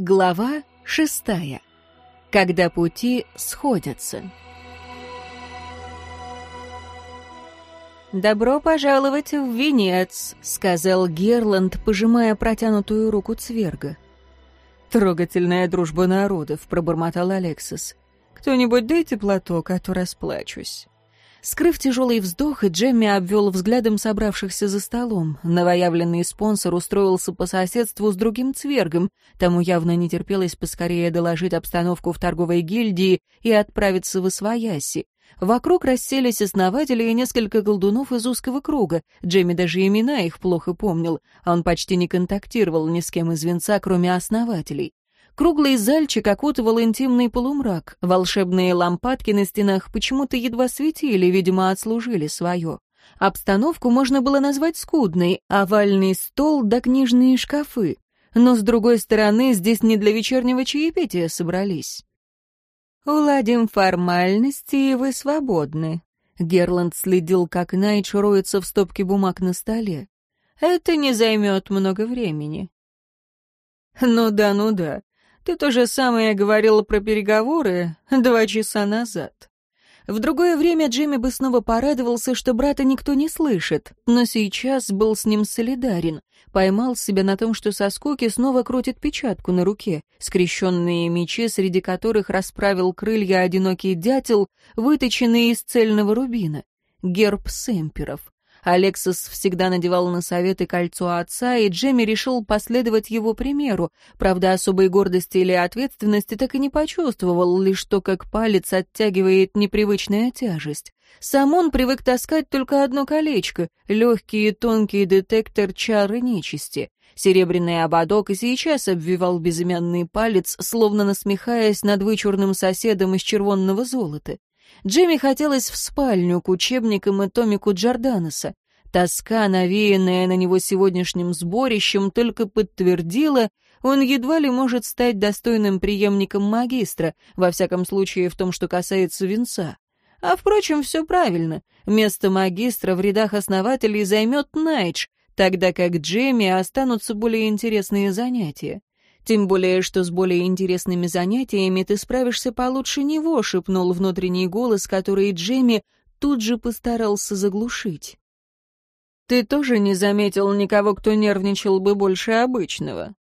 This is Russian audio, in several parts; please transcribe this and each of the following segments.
Глава шестая. Когда пути сходятся. «Добро пожаловать в венец», — сказал Герланд, пожимая протянутую руку Цверга. «Трогательная дружба народов», — пробормотал Алексис. «Кто-нибудь дайте платок, а то расплачусь». Скрыв тяжелый вздох, Джемми обвел взглядом собравшихся за столом. Новоявленный спонсор устроился по соседству с другим цвергом. Тому явно не терпелось поскорее доложить обстановку в торговой гильдии и отправиться в Освояси. Вокруг расселись основатели и несколько колдунов из узкого круга. Джемми даже имена их плохо помнил, а он почти не контактировал ни с кем из венца, кроме основателей. Круглый зальчик окутывал интимный полумрак. Волшебные лампадки на стенах почему-то едва светили, видимо, отслужили свое. Обстановку можно было назвать скудной, овальный стол да книжные шкафы. Но, с другой стороны, здесь не для вечернего чаепития собрались. «Уладим формальности, и вы свободны». Герланд следил, как Найт роется в стопке бумаг на столе. «Это не займет много времени». «Ну да, ну да. Ты то же самое говорила про переговоры два часа назад. В другое время Джимми бы снова порадовался, что брата никто не слышит, но сейчас был с ним солидарен. Поймал себя на том, что со скуки снова крутит печатку на руке. Скрещенные мечи, среди которых расправил крылья одинокий дятел, выточенные из цельного рубина. Герб сэмперов. Алексис всегда надевал на советы кольцо отца, и Джемми решил последовать его примеру. Правда, особой гордости или ответственности так и не почувствовал, лишь то, как палец оттягивает непривычная тяжесть. Сам он привык таскать только одно колечко — легкий и тонкий детектор чары нечисти. Серебряный ободок и сейчас обвивал безымянный палец, словно насмехаясь над вычурным соседом из червонного золота. Джимми хотелось в спальню к учебникам и томику Джорданеса. Тоска, навеянная на него сегодняшним сборищем, только подтвердила, он едва ли может стать достойным преемником магистра, во всяком случае в том, что касается венца. А, впрочем, все правильно. Место магистра в рядах основателей займет Найдж, тогда как Джемми останутся более интересные занятия. «Тем более, что с более интересными занятиями ты справишься получше него», — шепнул внутренний голос, который Джемми тут же постарался заглушить. «Ты тоже не заметил никого, кто нервничал бы больше обычного?»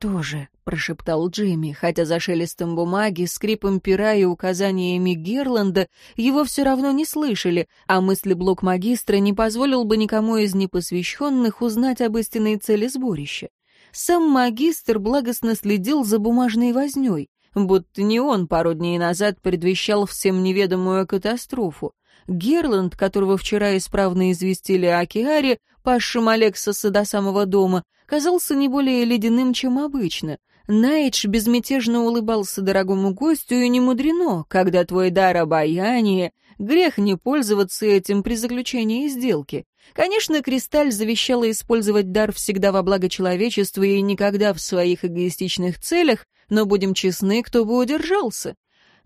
«Тоже», — прошептал Джимми, хотя за шелестом бумаги, скрипом пера и указаниями Герланда его все равно не слышали, а мыслеблок магистра не позволил бы никому из непосвященных узнать об истинной цели сборища сам магистр благостно следил за бумажной вознёй, будто не он пару дней назад предвещал всем неведомую катастрофу. Герланд, которого вчера исправно известили о Киаре, пасшем Алексоса до самого дома, казался не более ледяным, чем обычно. Найдж безмятежно улыбался дорогому гостю, и не мудрено, когда твой дар обаяния, грех не пользоваться этим при заключении сделки. Конечно, Кристаль завещала использовать дар всегда во благо человечества и никогда в своих эгоистичных целях, но, будем честны, кто бы удержался.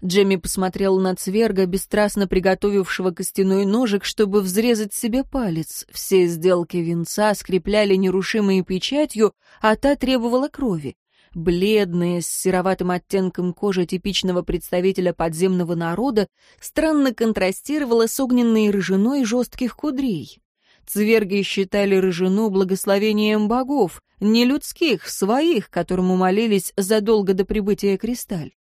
Джемми посмотрел на Цверга, бесстрастно приготовившего костяной ножик, чтобы взрезать себе палец. Все сделки венца скрепляли нерушимой печатью, а та требовала крови. Бледная, с сероватым оттенком кожи типичного представителя подземного народа, странно контрастировала с огненной рыжиной жестких кудрей. Цверги считали рыжину благословением богов, не людских, своих, которому молились задолго до прибытия Кристаль.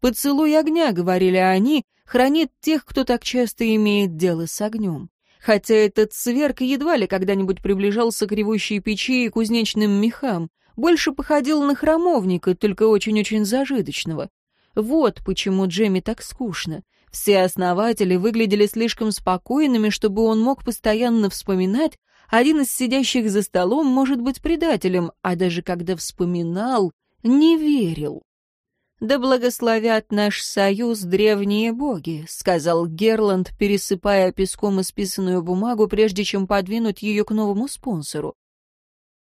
«Поцелуй огня», — говорили они, — «хранит тех, кто так часто имеет дело с огнем». Хотя этот сверк едва ли когда-нибудь приближался к ревущей печи и кузнечным мехам, больше походил на храмовника, только очень-очень зажиточного. Вот почему Джемми так скучно. Все основатели выглядели слишком спокойными, чтобы он мог постоянно вспоминать, один из сидящих за столом может быть предателем, а даже когда вспоминал, не верил. «Да благословят наш союз древние боги», — сказал Герланд, пересыпая песком исписанную бумагу, прежде чем подвинуть ее к новому спонсору.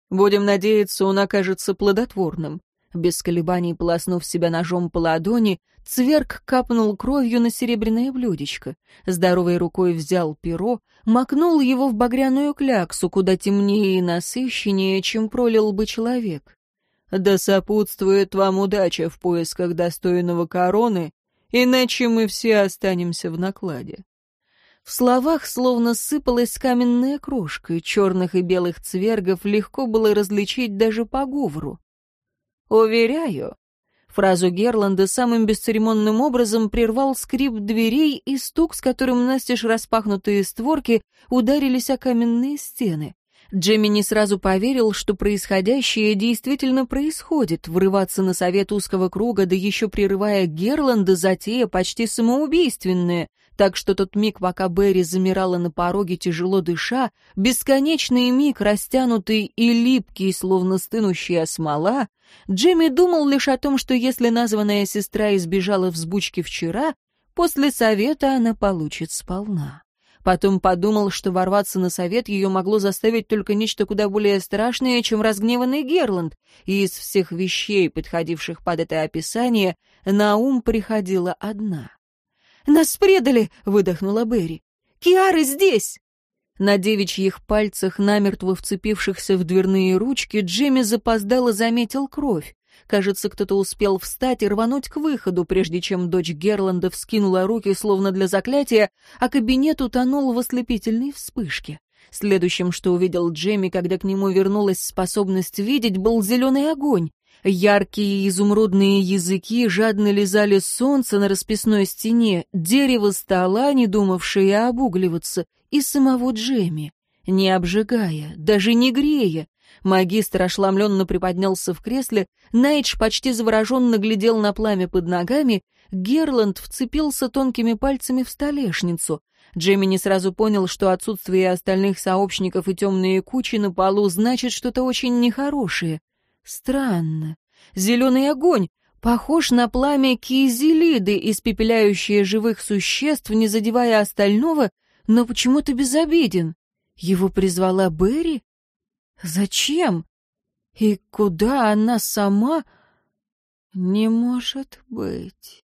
«Будем надеяться, он окажется плодотворным. Без колебаний полоснув себя ножом по ладони, цверк капнул кровью на серебряное блюдечко. Здоровой рукой взял перо, макнул его в багряную кляксу, куда темнее и насыщеннее, чем пролил бы человек. «Да сопутствует вам удача в поисках достойного короны, иначе мы все останемся в накладе». В словах словно сыпалась каменная крошка, черных и белых цвергов легко было различить даже по говору. Уверяю. Фразу Герланда самым бесцеремонным образом прервал скрип дверей и стук, с которым настежь распахнутые створки ударились о каменные стены. Джемми не сразу поверил, что происходящее действительно происходит. Врываться на совет узкого круга, да еще прерывая Герланда, затея почти самоубийственная так что тот миг, пока Берри замирала на пороге, тяжело дыша, бесконечный миг, растянутый и липкий, словно стынущая смола, Джимми думал лишь о том, что если названная сестра избежала взбучки вчера, после совета она получит сполна. Потом подумал, что ворваться на совет ее могло заставить только нечто куда более страшное, чем разгневанный Герланд, и из всех вещей, подходивших под это описание, на ум приходила одна. «Нас предали!» — выдохнула Берри. «Киары здесь!» На девичьих пальцах, намертво вцепившихся в дверные ручки, Джимми запоздало заметил кровь. Кажется, кто-то успел встать и рвануть к выходу, прежде чем дочь Герланда вскинула руки, словно для заклятия, а кабинет утонул в ослепительной вспышке. Следующим, что увидел Джемми, когда к нему вернулась способность видеть, был зеленый огонь. Яркие изумрудные языки жадно лизали солнце на расписной стене, дерево стола, не думавшее обугливаться, и самого Джеми, не обжигая, даже не грея. Магистр ошламленно приподнялся в кресле, Найдж почти завороженно глядел на пламя под ногами, Герланд вцепился тонкими пальцами в столешницу. Джемми не сразу понял, что отсутствие остальных сообщников и темные кучи на полу значит что-то очень нехорошее. Странно. Зеленый огонь похож на пламя кизелиды, испепеляющее живых существ, не задевая остального, но почему-то безобиден. Его призвала Берри? Зачем? И куда она сама? Не может быть.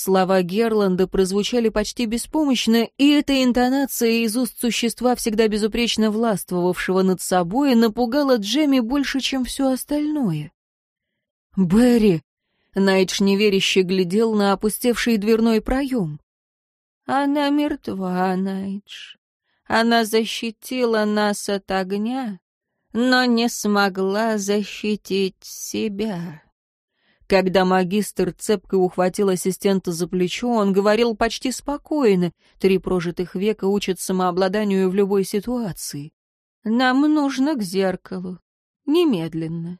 Слова Герланда прозвучали почти беспомощно, и эта интонация из уст существа, всегда безупречно властвовавшего над собой, напугала Джемми больше, чем все остальное. «Берри!» — Найдж неверяще глядел на опустевший дверной проем. «Она мертва, Найдж. Она защитила нас от огня, но не смогла защитить себя». Когда магистр цепко ухватил ассистента за плечо, он говорил почти спокойно. Три прожитых века учат самообладанию в любой ситуации. «Нам нужно к зеркалу. Немедленно».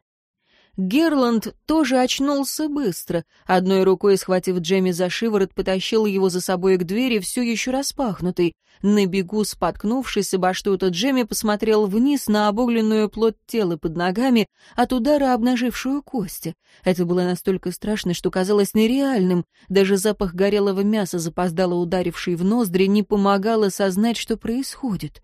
Герланд тоже очнулся быстро. Одной рукой, схватив Джемми за шиворот, потащил его за собой к двери, все еще распахнутой. На бегу, споткнувшись обо что-то, Джемми посмотрел вниз на обугленную плоть тела под ногами, от удара обнажившую кости. Это было настолько страшно, что казалось нереальным. Даже запах горелого мяса, запоздало ударивший в ноздри, не помогало осознать, что происходит.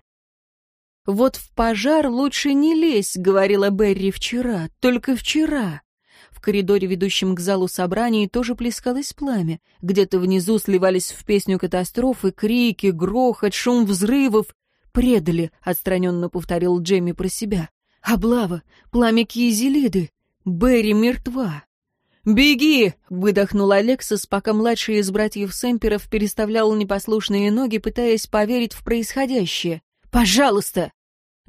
«Вот в пожар лучше не лезь», — говорила Берри вчера, только вчера. В коридоре, ведущем к залу собраний, тоже плескалось пламя. Где-то внизу сливались в песню катастрофы крики, грохот, шум взрывов. «Предали», — отстраненно повторил Джемми про себя. «Облава! Пламя киезелиды. Берри мертва!» «Беги!» — выдохнул Алексис, пока младший из братьев Сэмперов переставлял непослушные ноги, пытаясь поверить в происходящее. Пожалуйста!»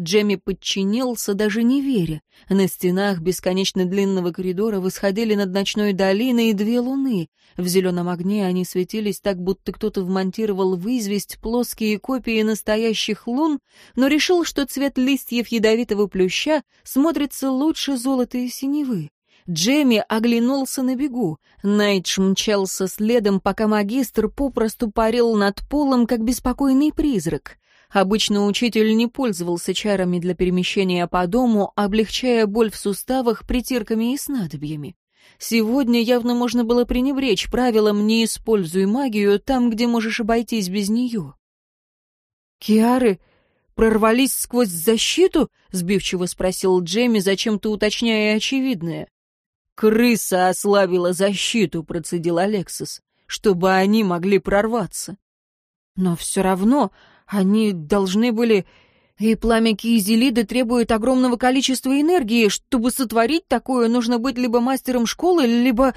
Джемми подчинился, даже не веря. На стенах бесконечно длинного коридора восходили над ночной долиной две луны. В зеленом огне они светились так, будто кто-то вмонтировал в известь плоские копии настоящих лун, но решил, что цвет листьев ядовитого плюща смотрится лучше золота и синевы. Джемми оглянулся на бегу. Найдж мчался следом, пока магистр попросту парил над полом, как беспокойный призрак. Обычно учитель не пользовался чарами для перемещения по дому, облегчая боль в суставах притирками и снадобьями. Сегодня явно можно было пренебречь правилом «не используй магию там, где можешь обойтись без нее». «Киары прорвались сквозь защиту?» — сбивчиво спросил Джемми, зачем-то уточняя очевидное. «Крыса ослабила защиту», — процедил Алексис, — «чтобы они могли прорваться». «Но все равно они должны были... И пламя Кизелиды требует огромного количества энергии. Чтобы сотворить такое, нужно быть либо мастером школы, либо...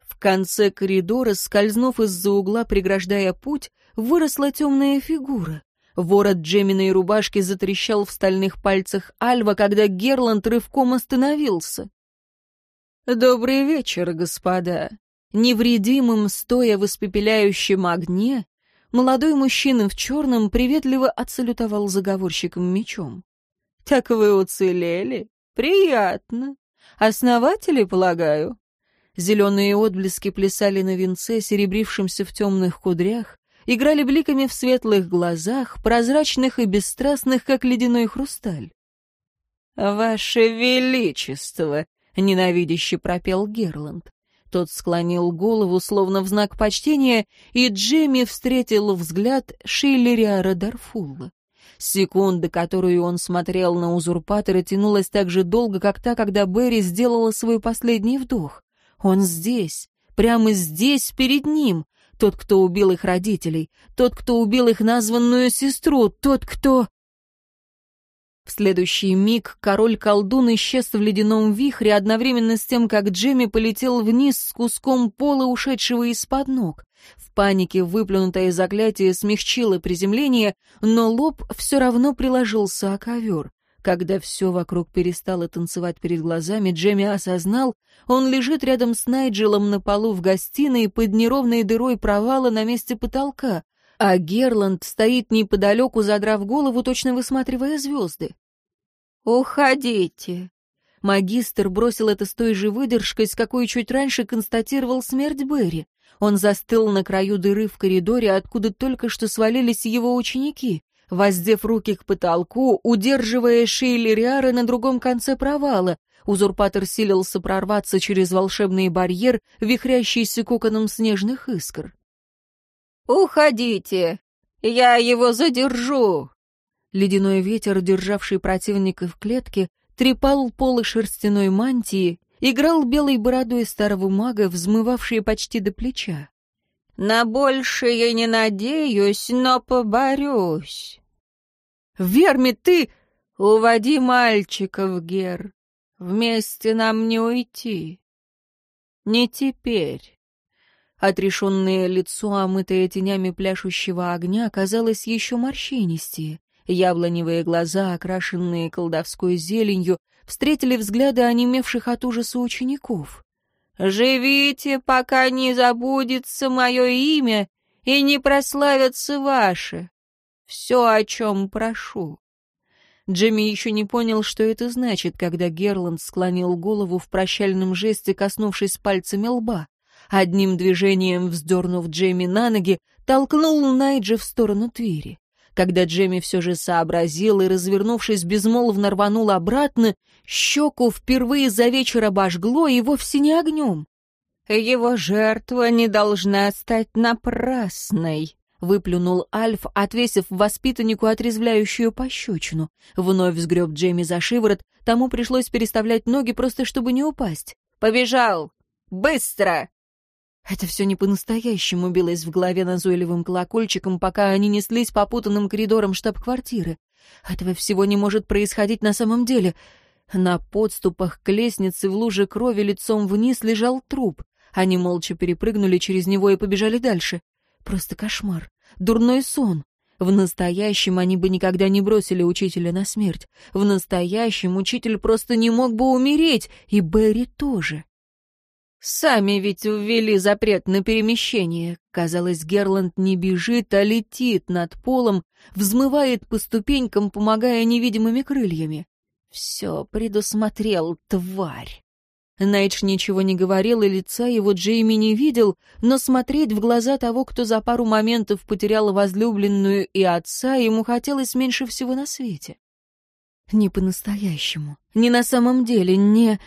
В конце коридора, скользнув из-за угла, преграждая путь, выросла темная фигура. Ворот Джеминой рубашки затрещал в стальных пальцах Альва, когда Герланд рывком остановился. «Добрый вечер, господа!» Невредимым, стоя в испепеляющем огне, молодой мужчина в черном приветливо отсалютовал заговорщиком мечом. «Так вы уцелели? Приятно. Основатели, полагаю?» Зеленые отблески плясали на венце, серебрившемся в темных кудрях, играли бликами в светлых глазах, прозрачных и бесстрастных, как ледяной хрусталь. «Ваше Величество!» — ненавидяще пропел Герланд. Тот склонил голову, словно в знак почтения, и Джемми встретил взгляд Шейлериара Дарфулла. Секунда, которую он смотрел на узурпатора, тянулась так же долго, как та, когда Берри сделала свой последний вдох. Он здесь, прямо здесь, перед ним. Тот, кто убил их родителей, тот, кто убил их названную сестру, тот, кто... В следующий миг король колдун исчез в ледяном вихре одновременно с тем, как Джимми полетел вниз с куском пола, ушедшего из-под ног. В панике выплюнутое заклятие смягчило приземление, но лоб все равно приложился о ковер. Когда все вокруг перестало танцевать перед глазами, Джемми осознал, он лежит рядом с Найджелом на полу в гостиной под неровной дырой провала на месте потолка. А Герланд стоит неподалеку, задрав голову, точно высматривая звезды. «Уходите!» Магистр бросил это с той же выдержкой, с какой чуть раньше констатировал смерть Берри. Он застыл на краю дыры в коридоре, откуда только что свалились его ученики, воздев руки к потолку, удерживая Шейли Риара на другом конце провала. Узурпатор силился прорваться через волшебный барьер, вихрящийся коконом снежных искр. «Уходите! Я его задержу!» Ледяной ветер, державший противника в клетке, трепал полы шерстяной мантии, играл белой бородой старого мага, взмывавшей почти до плеча. «На больше я не надеюсь, но поборюсь». «Верми, ты...» «Уводи мальчиков, Гер. Вместе нам не уйти. Не теперь». Отрешенное лицо, омытое тенями пляшущего огня, казалось еще морщинистее. Яблоневые глаза, окрашенные колдовской зеленью, встретили взгляды онемевших от ужаса учеников. «Живите, пока не забудется мое имя и не прославятся ваши. Все, о чем прошу». Джимми еще не понял, что это значит, когда Герланд склонил голову в прощальном жесте, коснувшись пальцами лба. Одним движением вздернув Джемми на ноги, толкнул Найджа в сторону Твери. Когда Джемми все же сообразил и, развернувшись, безмолвно рванул обратно, щеку впервые за вечер обожгло и вовсе не огнем. «Его жертва не должна стать напрасной», — выплюнул Альф, отвесив воспитаннику отрезвляющую пощечину. Вновь сгреб Джейми за шиворот, тому пришлось переставлять ноги просто чтобы не упасть. «Побежал! Быстро!» Это все не по-настоящему билось в голове назойливым колокольчиком, пока они неслись по путанным коридорам штаб-квартиры. Этого всего не может происходить на самом деле. На подступах к лестнице в луже крови лицом вниз лежал труп. Они молча перепрыгнули через него и побежали дальше. Просто кошмар. Дурной сон. В настоящем они бы никогда не бросили учителя на смерть. В настоящем учитель просто не мог бы умереть, и Берри тоже. «Сами ведь ввели запрет на перемещение». Казалось, Герланд не бежит, а летит над полом, взмывает по ступенькам, помогая невидимыми крыльями. «Все предусмотрел, тварь!» Найдж ничего не говорил, и лица его Джейми не видел, но смотреть в глаза того, кто за пару моментов потерял возлюбленную и отца, ему хотелось меньше всего на свете. Не по-настоящему, не на самом деле, не...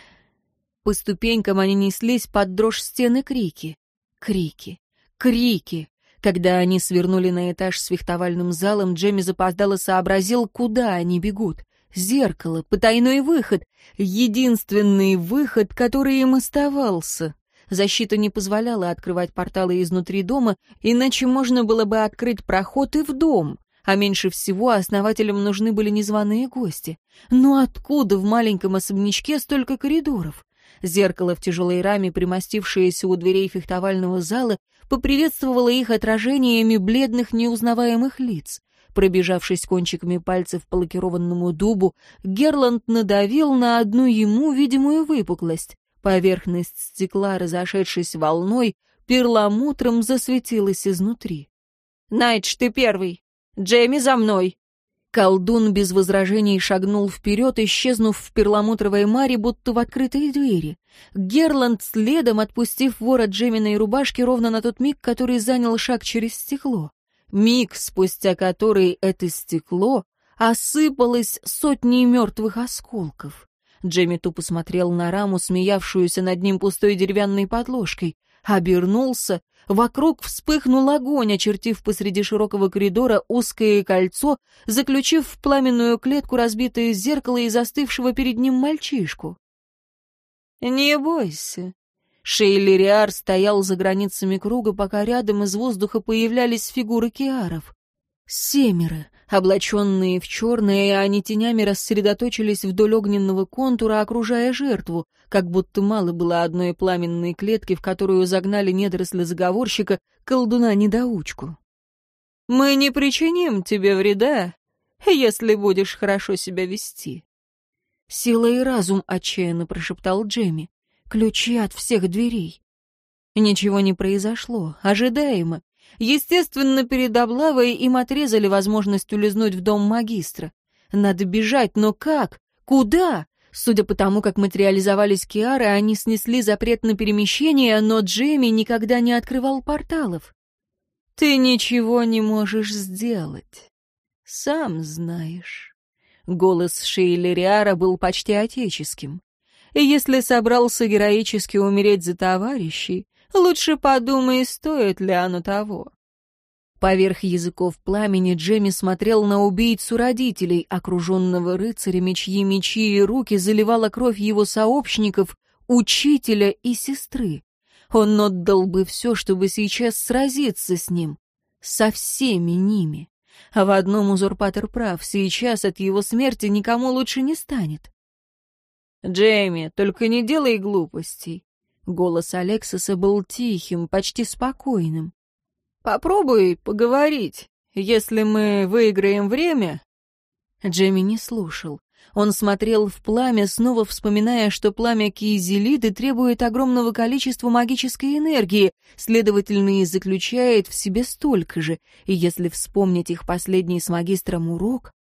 По ступенькам они неслись под дрожь стены крики. Крики. Крики. Когда они свернули на этаж с фехтовальным залом, Джемми запоздало сообразил, куда они бегут. Зеркало, потайной выход, единственный выход, который им оставался. Защита не позволяла открывать порталы изнутри дома, иначе можно было бы открыть проход и в дом. А меньше всего основателям нужны были незваные гости. Но откуда в маленьком особнячке столько коридоров? Зеркало в тяжелой раме, примостившееся у дверей фехтовального зала, поприветствовало их отражениями бледных неузнаваемых лиц. Пробежавшись кончиками пальцев по лакированному дубу, Герланд надавил на одну ему видимую выпуклость. Поверхность стекла, разошедшись волной, перламутром засветилась изнутри. «Найдж, ты первый! Джейми за мной!» Колдун без возражений шагнул вперед, исчезнув в перламутровой маре, будто в открытой двери. Герланд следом, отпустив ворот Джеминой рубашки ровно на тот миг, который занял шаг через стекло. Миг, спустя который это стекло осыпалось сотней мертвых осколков. Джемми тупо смотрел на раму, смеявшуюся над ним пустой деревянной подложкой, обернулся Вокруг вспыхнул огонь, очертив посреди широкого коридора узкое кольцо, заключив в пламенную клетку разбитое зеркало и застывшего перед ним мальчишку. «Не бойся». Шейлериар стоял за границами круга, пока рядом из воздуха появлялись фигуры киаров. Семеры, облаченные в черное, и они тенями рассредоточились вдоль огненного контура, окружая жертву, как будто мало было одной пламенной клетки, в которую загнали недоросли заговорщика, колдуна-недоучку. «Мы не причиним тебе вреда, если будешь хорошо себя вести». «Сила и разум», — отчаянно прошептал Джемми. «Ключи от всех дверей». Ничего не произошло, ожидаемо, Естественно, перед облавой им отрезали возможность улизнуть в дом магистра. Надо бежать, но как? Куда? Судя по тому, как материализовались Киары, они снесли запрет на перемещение, но Джейми никогда не открывал порталов. «Ты ничего не можешь сделать. Сам знаешь». Голос Шейли Риара был почти отеческим. и «Если собрался героически умереть за товарищей, Лучше подумай, стоит ли оно того. Поверх языков пламени Джемми смотрел на убийцу родителей, окруженного рыцарями, чьи мечи и руки заливала кровь его сообщников, учителя и сестры. Он отдал бы все, чтобы сейчас сразиться с ним. Со всеми ними. А в одном узурпатор прав, сейчас от его смерти никому лучше не станет. «Джейми, только не делай глупостей. Голос Алексиса был тихим, почти спокойным. «Попробуй поговорить. Если мы выиграем время...» Джемми не слушал. Он смотрел в пламя, снова вспоминая, что пламя Киезелиды требует огромного количества магической энергии, следовательно, и заключает в себе столько же. И если вспомнить их последний с магистром урок...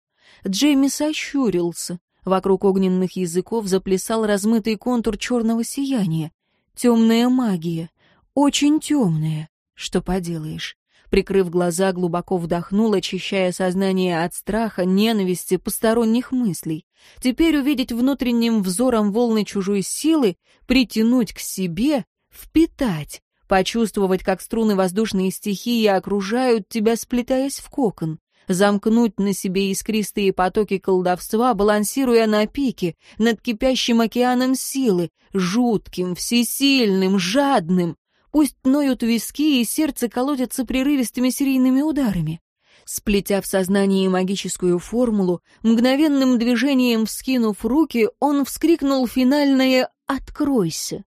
Джейми сощурился. Вокруг огненных языков заплясал размытый контур черного сияния. Темная магия, очень темная. Что поделаешь? Прикрыв глаза, глубоко вдохнул, очищая сознание от страха, ненависти, посторонних мыслей. Теперь увидеть внутренним взором волны чужой силы, притянуть к себе, впитать, почувствовать, как струны воздушной стихии окружают тебя, сплетаясь в кокон замкнуть на себе искристые потоки колдовства, балансируя на пике, над кипящим океаном силы, жутким, всесильным, жадным. Пусть ноют виски и сердце колотятся прерывистыми серийными ударами. Сплетя в сознании магическую формулу, мгновенным движением вскинув руки, он вскрикнул финальное «Откройся!».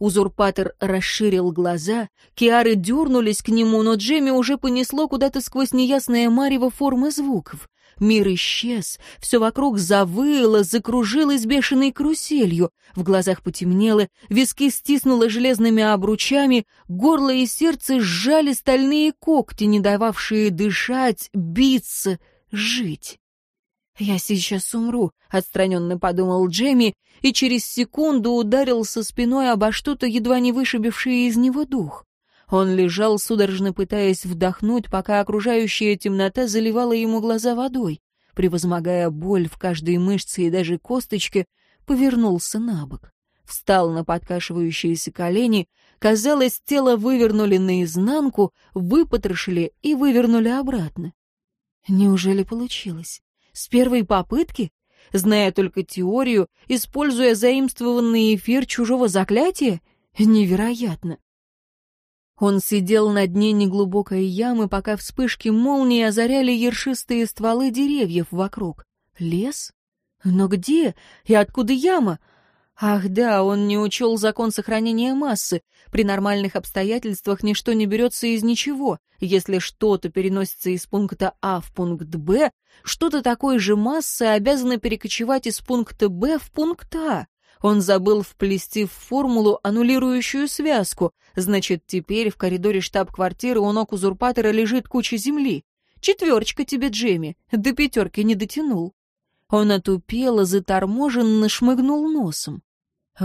Узурпатор расширил глаза, Киары дернулись к нему, но Джемми уже понесло куда-то сквозь неясное марево формы звуков. Мир исчез, все вокруг завыло, закружилось бешеной каруселью, в глазах потемнело, виски стиснуло железными обручами, горло и сердце сжали стальные когти, не дававшие дышать, биться, жить. «Я сейчас умру», — отстраненно подумал Джемми и через секунду ударился спиной обо что-то, едва не вышибившее из него дух. Он лежал, судорожно пытаясь вдохнуть, пока окружающая темнота заливала ему глаза водой. Превозмогая боль в каждой мышце и даже косточке, повернулся на бок. Встал на подкашивающиеся колени, казалось, тело вывернули наизнанку, выпотрошили и вывернули обратно. Неужели получилось? С первой попытки? Зная только теорию, используя заимствованный эфир чужого заклятия? Невероятно. Он сидел на дне неглубокой ямы, пока вспышки молнии озаряли ершистые стволы деревьев вокруг. Лес? Но где? И откуда яма? Ах да, он не учел закон сохранения массы. При нормальных обстоятельствах ничто не берется из ничего. Если что-то переносится из пункта А в пункт Б, что-то такой же массы обязано перекочевать из пункта Б в пункт А. Он забыл вплести в формулу аннулирующую связку. Значит, теперь в коридоре штаб-квартиры у ног узурпатора лежит куча земли. Четверочка тебе, Джемми, до пятерки не дотянул. Он отупело, заторможенно шмыгнул носом.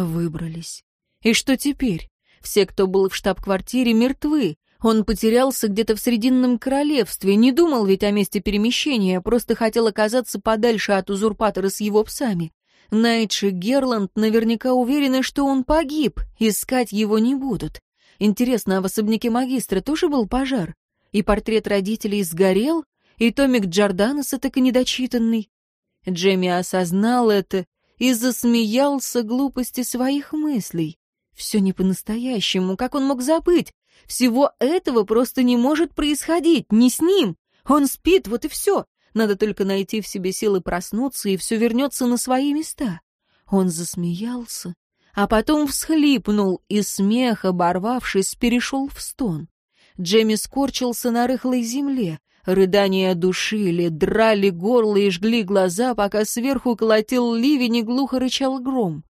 Выбрались. И что теперь? Все, кто был в штаб-квартире, мертвы. Он потерялся где-то в Срединном Королевстве, не думал ведь о месте перемещения, просто хотел оказаться подальше от узурпатора с его псами. Найтш и Герланд наверняка уверены, что он погиб, искать его не будут. Интересно, а в особняке магистра тоже был пожар? И портрет родителей сгорел? И томик Джорданеса так и недочитанный? Джемми осознал это и засмеялся глупости своих мыслей. Все не по-настоящему, как он мог забыть? Всего этого просто не может происходить, не с ним. Он спит, вот и все. Надо только найти в себе силы проснуться, и все вернется на свои места. Он засмеялся, а потом всхлипнул, и смех, оборвавшись, перешел в стон. Джемми скорчился на рыхлой земле. Рыдания душили, драли горло и жгли глаза, пока сверху колотил ливень и глухо рычал гром.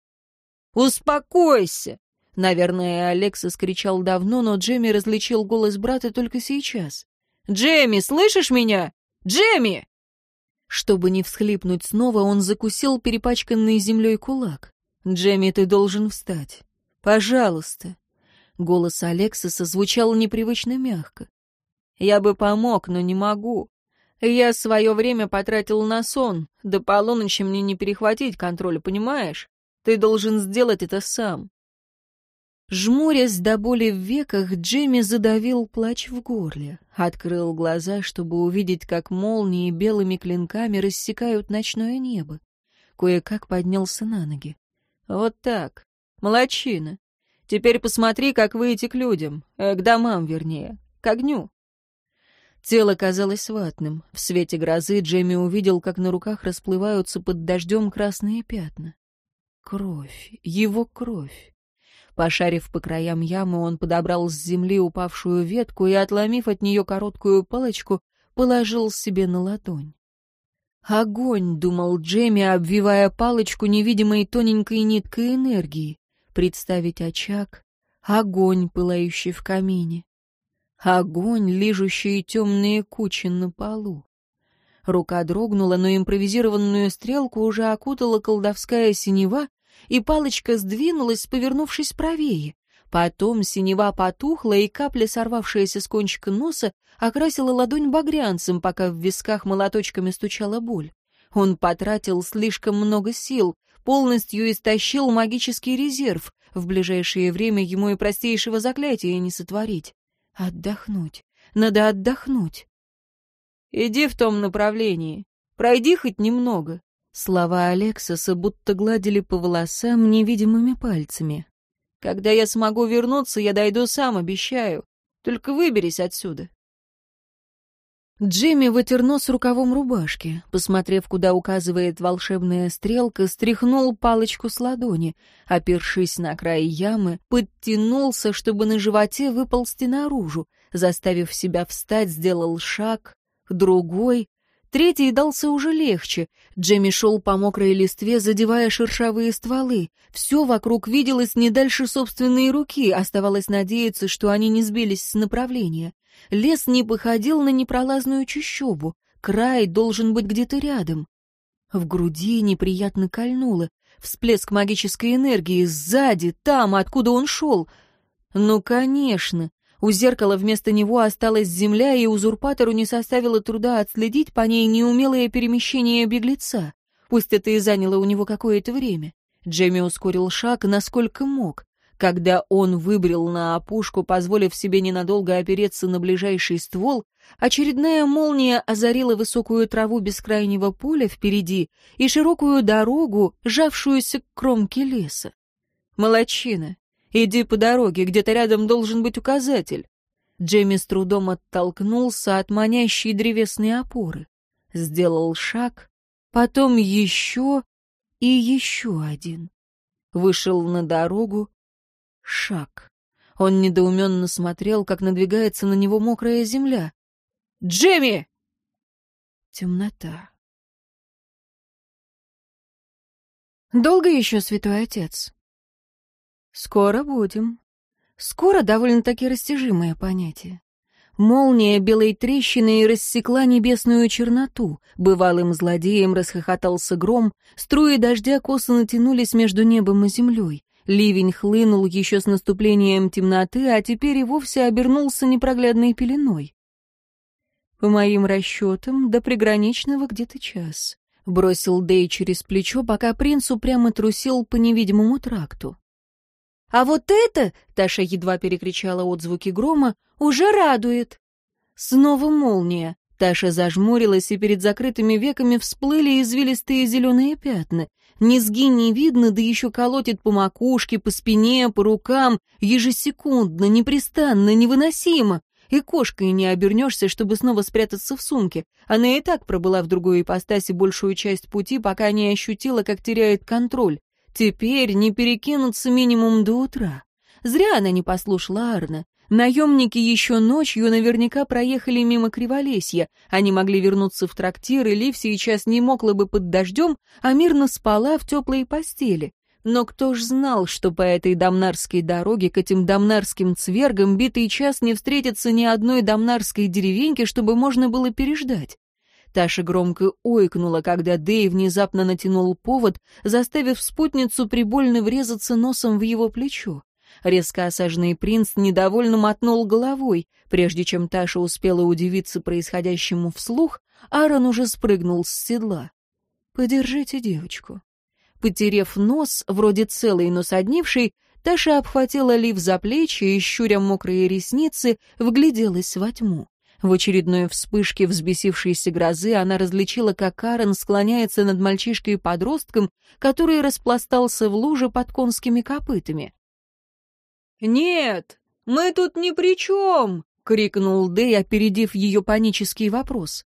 «Успокойся!» Наверное, Алекса скричал давно, но Джемми различил голос брата только сейчас. «Джемми, слышишь меня? Джемми!» Чтобы не всхлипнуть снова, он закусил перепачканный землей кулак. «Джемми, ты должен встать. Пожалуйста». Голос Алекса созвучал непривычно мягко. Я бы помог, но не могу. Я свое время потратил на сон. До полуночи мне не перехватить контроль, понимаешь? Ты должен сделать это сам. Жмурясь до боли в веках, Джимми задавил плач в горле. Открыл глаза, чтобы увидеть, как молнии белыми клинками рассекают ночное небо. Кое-как поднялся на ноги. Вот так. Молодчина. Теперь посмотри, как выйти к людям. Э, к домам, вернее. К огню. Тело казалось ватным. В свете грозы Джемми увидел, как на руках расплываются под дождем красные пятна. Кровь, его кровь. Пошарив по краям ямы, он подобрал с земли упавшую ветку и, отломив от нее короткую палочку, положил себе на ладонь. «Огонь!» — думал Джемми, обвивая палочку невидимой тоненькой ниткой энергии. Представить очаг, огонь, пылающий в камине огонь, лижущие темные кучи на полу. Рука дрогнула, но импровизированную стрелку уже окутала колдовская синева, и палочка сдвинулась, повернувшись правее. Потом синева потухла, и капля, сорвавшаяся с кончика носа, окрасила ладонь багрянцем, пока в висках молоточками стучала боль. Он потратил слишком много сил, полностью истощил магический резерв. В ближайшее время ему и простейшего заклятия не сотворить. Отдохнуть. Надо отдохнуть. Иди в том направлении. Пройди хоть немного. Слова Алексоса будто гладили по волосам невидимыми пальцами. Когда я смогу вернуться, я дойду сам, обещаю. Только выберись отсюда. Джимми вытер нос рукавом рубашки, посмотрев, куда указывает волшебная стрелка, стряхнул палочку с ладони, опершись на край ямы, подтянулся, чтобы на животе выползти наружу, заставив себя встать, сделал шаг, другой, Третий дался уже легче. Джемми шел по мокрой листве, задевая шершавые стволы. Все вокруг виделось не дальше собственной руки, оставалось надеяться, что они не сбились с направления. Лес не походил на непролазную чащобу. Край должен быть где-то рядом. В груди неприятно кольнуло. Всплеск магической энергии сзади, там, откуда он шел. Ну, конечно, у зеркала вместо него осталась земля, и узурпатору не составило труда отследить по ней неумелое перемещение беглеца. Пусть это и заняло у него какое-то время. Джемми ускорил шаг, насколько мог. Когда он выбрел на опушку, позволив себе ненадолго опереться на ближайший ствол, очередная молния озарила высокую траву бескрайнего поля впереди и широкую дорогу, жавшуюся к кромке леса. Молодчина. «Иди по дороге, где-то рядом должен быть указатель». Джейми с трудом оттолкнулся от манящей древесной опоры. Сделал шаг, потом еще и еще один. Вышел на дорогу. Шаг. Он недоуменно смотрел, как надвигается на него мокрая земля. «Джимми!» Темнота. «Долго еще, святой отец?» Скоро будем. Скоро довольно-таки растяжимое понятие. Молния белой трещины рассекла небесную черноту. Бывалым злодеем расхохотался гром. Струи дождя косо натянулись между небом и землей. Ливень хлынул еще с наступлением темноты, а теперь и вовсе обернулся непроглядной пеленой. По моим расчетам, до приграничного где-то час. Бросил Дэй через плечо, пока принц упрямо трусил по невидимому тракту. А вот это, Таша едва перекричала отзвуки грома, уже радует. Снова молния. Таша зажмурилась, и перед закрытыми веками всплыли извилистые зеленые пятна. Низги не видно, да еще колотит по макушке, по спине, по рукам. Ежесекундно, непрестанно, невыносимо. И кошкой не обернешься, чтобы снова спрятаться в сумке. Она и так пробыла в другой ипостаси большую часть пути, пока не ощутила, как теряет контроль. Теперь не перекинуться минимум до утра. Зря она не послушала Арна. Наемники еще ночью наверняка проехали мимо Криволесья. Они могли вернуться в трактир, и Лив сейчас не мокла бы под дождем, а мирно спала в теплой постели. Но кто ж знал, что по этой домнарской дороге к этим домнарским цвергам битый час не встретится ни одной домнарской деревеньки, чтобы можно было переждать. Таша громко ойкнула, когда Дэй внезапно натянул повод, заставив спутницу прибольно врезаться носом в его плечо. Резко осаженный принц недовольно мотнул головой. Прежде чем Таша успела удивиться происходящему вслух, Аарон уже спрыгнул с седла. «Подержите девочку». Потерев нос, вроде целый, но соднивший, Таша обхватила Лив за плечи и, щуря мокрые ресницы, вгляделась во тьму. В очередной вспышке взбесившейся грозы она различила, как Карен склоняется над мальчишкой-подростком, который распластался в луже под конскими копытами. «Нет, мы тут ни при чем!» — крикнул Дэй, опередив ее панический вопрос.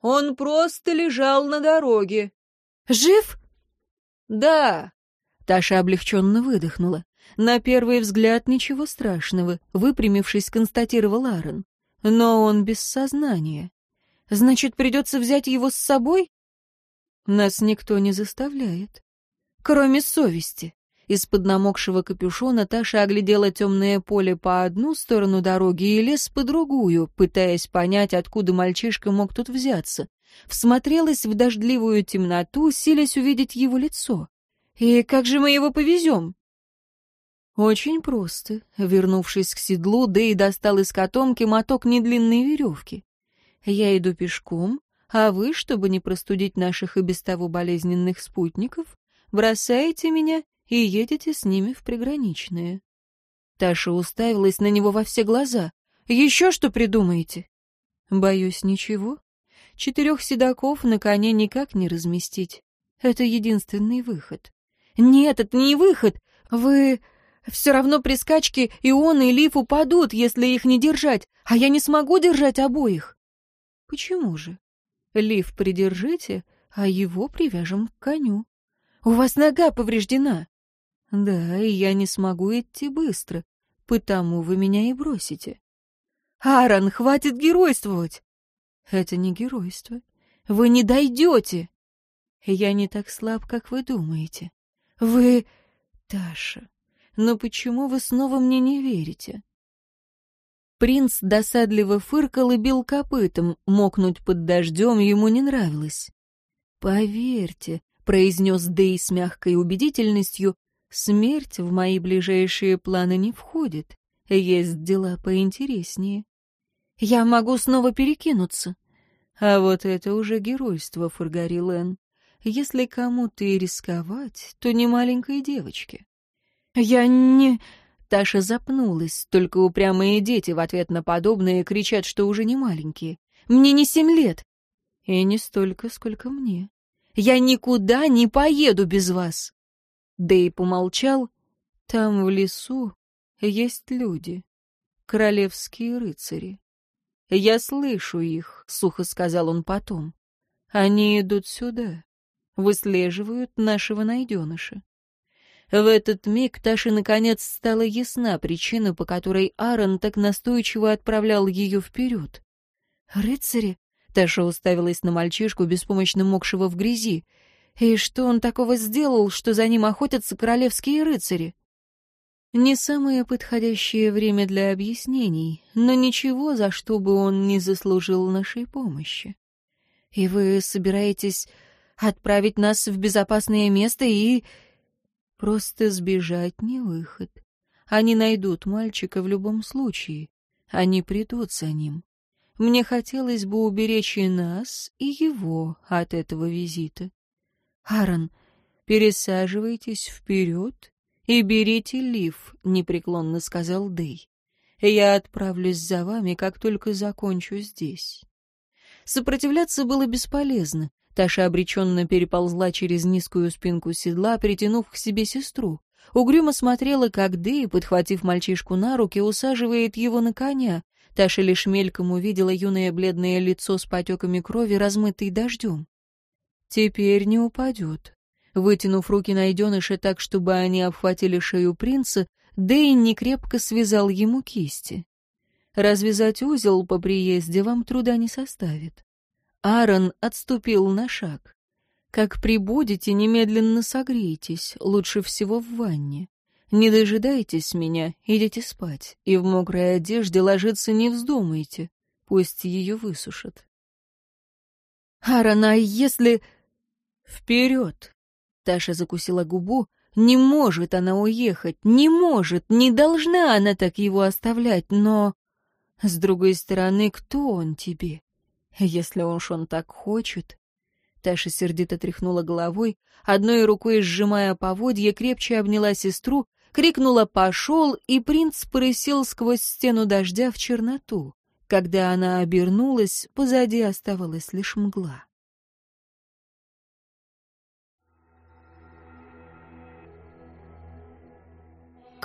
«Он просто лежал на дороге». «Жив?» «Да». Таша облегченно выдохнула. На первый взгляд ничего страшного, выпрямившись, констатировал Аарон. Но он без сознания. Значит, придется взять его с собой? Нас никто не заставляет. Кроме совести. Из-под намокшего капюшона Таша оглядела темное поле по одну сторону дороги и лес по другую, пытаясь понять, откуда мальчишка мог тут взяться. Всмотрелась в дождливую темноту, силясь увидеть его лицо. «И как же мы его повезем?» Очень просто. Вернувшись к седлу, Дэй достал из котомки моток недлинной веревки. Я иду пешком, а вы, чтобы не простудить наших и без того болезненных спутников, бросаете меня и едете с ними в приграничное. Таша уставилась на него во все глаза. «Еще что придумаете?» «Боюсь, ничего. Четырех седаков на коне никак не разместить. Это единственный выход». «Нет, это не выход. Вы все равно при скачке и он, и Лив упадут, если их не держать, а я не смогу держать обоих. Почему же? Лив придержите, а его привяжем к коню. У вас нога повреждена. Да, и я не смогу идти быстро, потому вы меня и бросите. Аарон, хватит геройствовать! Это не геройство. Вы не дойдете! Я не так слаб, как вы думаете. Вы... Таша... Но почему вы снова мне не верите?» Принц досадливо фыркал и бил копытом, мокнуть под дождем ему не нравилось. «Поверьте», — произнес Дэй с мягкой убедительностью, — «смерть в мои ближайшие планы не входит. Есть дела поинтереснее». «Я могу снова перекинуться». «А вот это уже геройство, Фургарилен. Если кому-то и рисковать, то не маленькой девочке». «Я не...» Таша запнулась, только упрямые дети в ответ на подобное кричат, что уже не маленькие. «Мне не семь лет!» «И не столько, сколько мне. Я никуда не поеду без вас!» Дэй помолчал. «Там, в лесу, есть люди, королевские рыцари. Я слышу их», — сухо сказал он потом. «Они идут сюда, выслеживают нашего найденыша. В этот миг Таше наконец стала ясна причина, по которой Аарон так настойчиво отправлял ее вперед. «Рыцари?» — Таша уставилась на мальчишку, беспомощно мокшего в грязи. «И что он такого сделал, что за ним охотятся королевские рыцари?» Не самое подходящее время для объяснений, но ничего, за что бы он не заслужил нашей помощи. И вы собираетесь отправить нас в безопасное место и Просто сбежать не выход. Они найдут мальчика в любом случае. Они придут за ним. Мне хотелось бы уберечь и нас, и его от этого визита. Аарон, пересаживайтесь вперед и берите лиф, — непреклонно сказал Дэй. Я отправлюсь за вами, как только закончу здесь. Сопротивляться было бесполезно. Таша обреченно переползла через низкую спинку седла, притянув к себе сестру. Угрюмо смотрела, как Дэй, подхватив мальчишку на руки, усаживает его на коня. Таша лишь мельком увидела юное бледное лицо с потеками крови, размытой дождем. «Теперь не упадет». Вытянув руки найденыша так, чтобы они обхватили шею принца, Дэй некрепко связал ему кисти. «Развязать узел по приезде вам труда не составит. Аарон отступил на шаг. «Как прибудете, немедленно согрейтесь, лучше всего в ванне. Не дожидайтесь меня, идите спать, и в мокрой одежде ложиться не вздумайте, пусть ее высушат». «Аарон, а если...» «Вперед!» Таша закусила губу. «Не может она уехать, не может, не должна она так его оставлять, но...» «С другой стороны, кто он тебе?» Если он шон так хочет... Таша сердито тряхнула головой, одной рукой сжимая поводье, крепче обняла сестру, крикнула «Пошел!» и принц порысел сквозь стену дождя в черноту. Когда она обернулась, позади оставалась лишь мгла.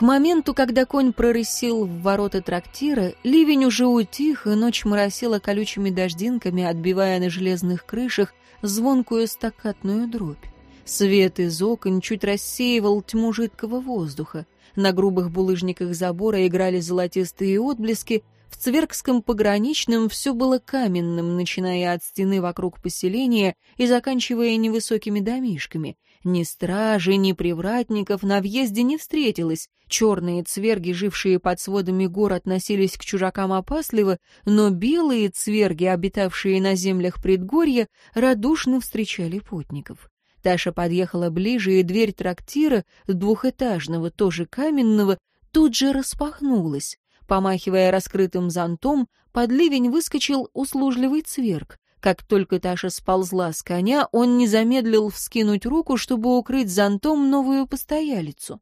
К моменту, когда конь прорысил в ворота трактира, ливень уже утих, и ночь моросила колючими дождинками, отбивая на железных крышах звонкую стакатную дробь. Свет из окон чуть рассеивал тьму жидкого воздуха. На грубых булыжниках забора играли золотистые отблески, в Цверкском пограничном все было каменным, начиная от стены вокруг поселения и заканчивая невысокими домишками. Ни стражи, ни привратников на въезде не встретилось. Черные цверги, жившие под сводами гор, относились к чужакам опасливо, но белые цверги, обитавшие на землях предгорья, радушно встречали путников. Таша подъехала ближе, и дверь трактира, двухэтажного, тоже каменного, тут же распахнулась. Помахивая раскрытым зонтом, под ливень выскочил услужливый цверг. Как только Таша сползла с коня, он не замедлил вскинуть руку, чтобы укрыть зонтом новую постоялицу.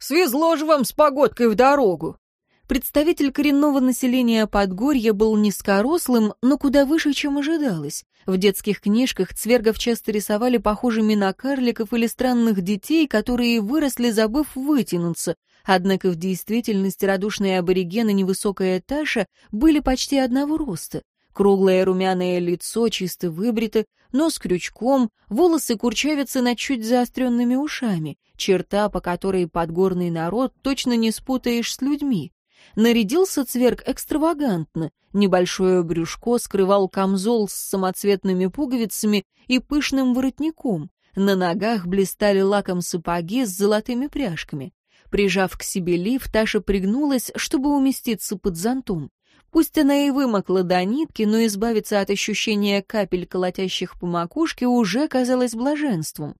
«Свезло же вам с погодкой в дорогу!» Представитель коренного населения Подгорья был низкорослым, но куда выше, чем ожидалось. В детских книжках цвергов часто рисовали похожими на карликов или странных детей, которые выросли, забыв вытянуться. Однако в действительности радушные аборигены невысокая Таша были почти одного роста. Круглое румяное лицо, чисто выбрито, нос крючком, волосы курчавятся над чуть заостренными ушами, черта, по которой подгорный народ точно не спутаешь с людьми. Нарядился цверк экстравагантно, небольшое брюшко скрывал камзол с самоцветными пуговицами и пышным воротником, на ногах блистали лаком сапоги с золотыми пряжками. Прижав к себе лиф, Таша пригнулась, чтобы уместиться под зонтом. Пусть она и вымокла до нитки, но избавиться от ощущения капель, колотящих по макушке, уже казалось блаженством.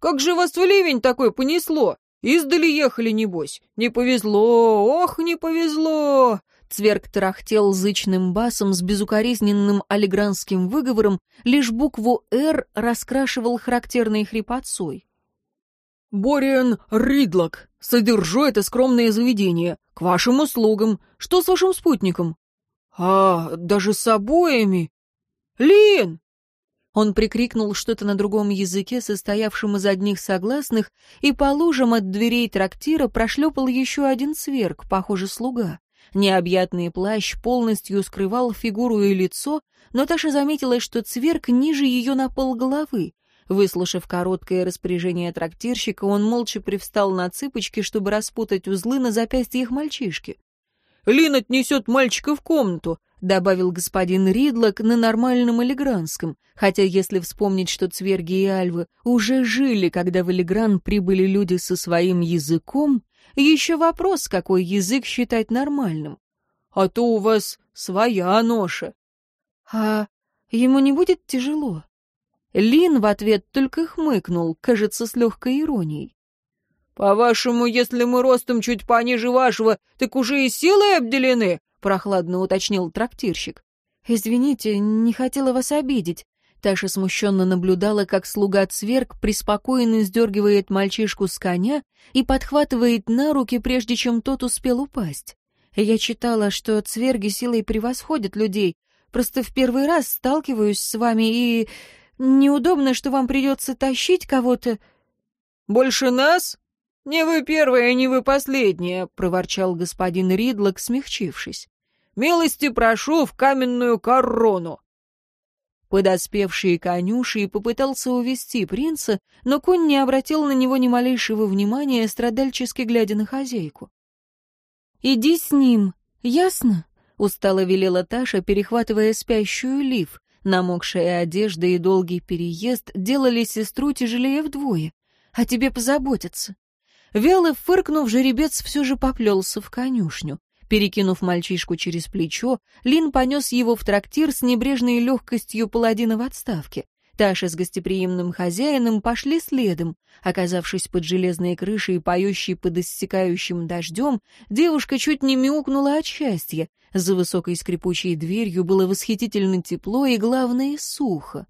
«Как же вас в ливень такой понесло? Издали ехали, небось. Не повезло, ох, не повезло!» Цверк тарахтел зычным басом с безукоризненным аллегранским выговором, лишь букву «Р» раскрашивал характерной хрипотцой. «Бориан Ридлок!» Содержу это скромное заведение. К вашим услугам. Что с вашим спутником? А, даже с обоями. Лин! Он прикрикнул что-то на другом языке, состоявшем из одних согласных, и по лужам от дверей трактира прошлепал еще один сверг, похоже, слуга. Необъятный плащ полностью скрывал фигуру и лицо, но Таша заметила, что цверк ниже ее на полголовы. Выслушав короткое распоряжение трактирщика, он молча привстал на цыпочки, чтобы распутать узлы на запястьях мальчишки. «Лин отнесет мальчика в комнату», — добавил господин Ридлок на нормальном элегранском, хотя если вспомнить, что цверги и альвы уже жили, когда в элегран прибыли люди со своим языком, еще вопрос, какой язык считать нормальным. «А то у вас своя ноша». «А ему не будет тяжело?» Лин в ответ только хмыкнул, кажется, с легкой иронией. «По-вашему, если мы ростом чуть пониже вашего, так уже и силой обделены?» — прохладно уточнил трактирщик. «Извините, не хотела вас обидеть». Таша смущенно наблюдала, как слуга цверг приспокойно сдергивает мальчишку с коня и подхватывает на руки, прежде чем тот успел упасть. Я читала, что цверги силой превосходят людей. Просто в первый раз сталкиваюсь с вами и... Неудобно, что вам придется тащить кого-то...» «Больше нас? Не вы первая, не вы последняя», — проворчал господин Ридлок, смягчившись. «Милости прошу в каменную корону». Подоспевший конюший попытался увести принца, но конь не обратил на него ни малейшего внимания, страдальчески глядя на хозяйку. «Иди с ним, ясно?» — устало велела Таша, перехватывая спящую лив. Намокшая одежда и долгий переезд делали сестру тяжелее вдвое. О а тебе позаботятся. Вяло фыркнув, жеребец все же поплелся в конюшню. Перекинув мальчишку через плечо, Лин понес его в трактир с небрежной легкостью паладина в отставке. Таша с гостеприимным хозяином пошли следом. Оказавшись под железной крышей, поющей под иссякающим дождем, девушка чуть не мяукнула от счастья. За высокой скрипучей дверью было восхитительно тепло и, главное, сухо.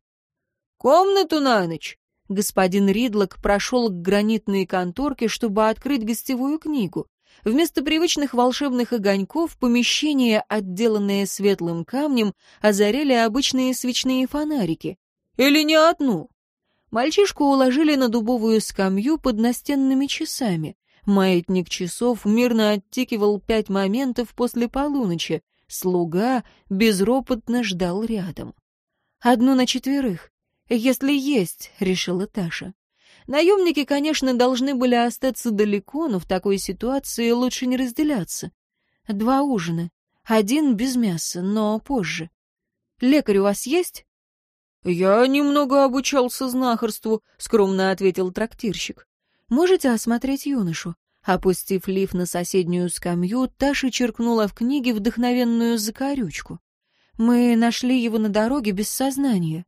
«Комнату на ночь!» Господин Ридлок прошел к гранитной конторке, чтобы открыть гостевую книгу. Вместо привычных волшебных огоньков помещение, отделанное светлым камнем, озаряли обычные свечные фонарики. «Или не одну?» Мальчишку уложили на дубовую скамью под настенными часами. Маятник часов мирно оттикивал пять моментов после полуночи. Слуга безропотно ждал рядом. «Одну на четверых. Если есть», — решила Таша. Наемники, конечно, должны были остаться далеко, но в такой ситуации лучше не разделяться. Два ужина. Один без мяса, но позже. Лекарь у вас есть? — Я немного обучался знахарству, — скромно ответил трактирщик. — Можете осмотреть юношу? Опустив лиф на соседнюю скамью, Таша черкнула в книге вдохновенную закорючку. «Мы нашли его на дороге без сознания».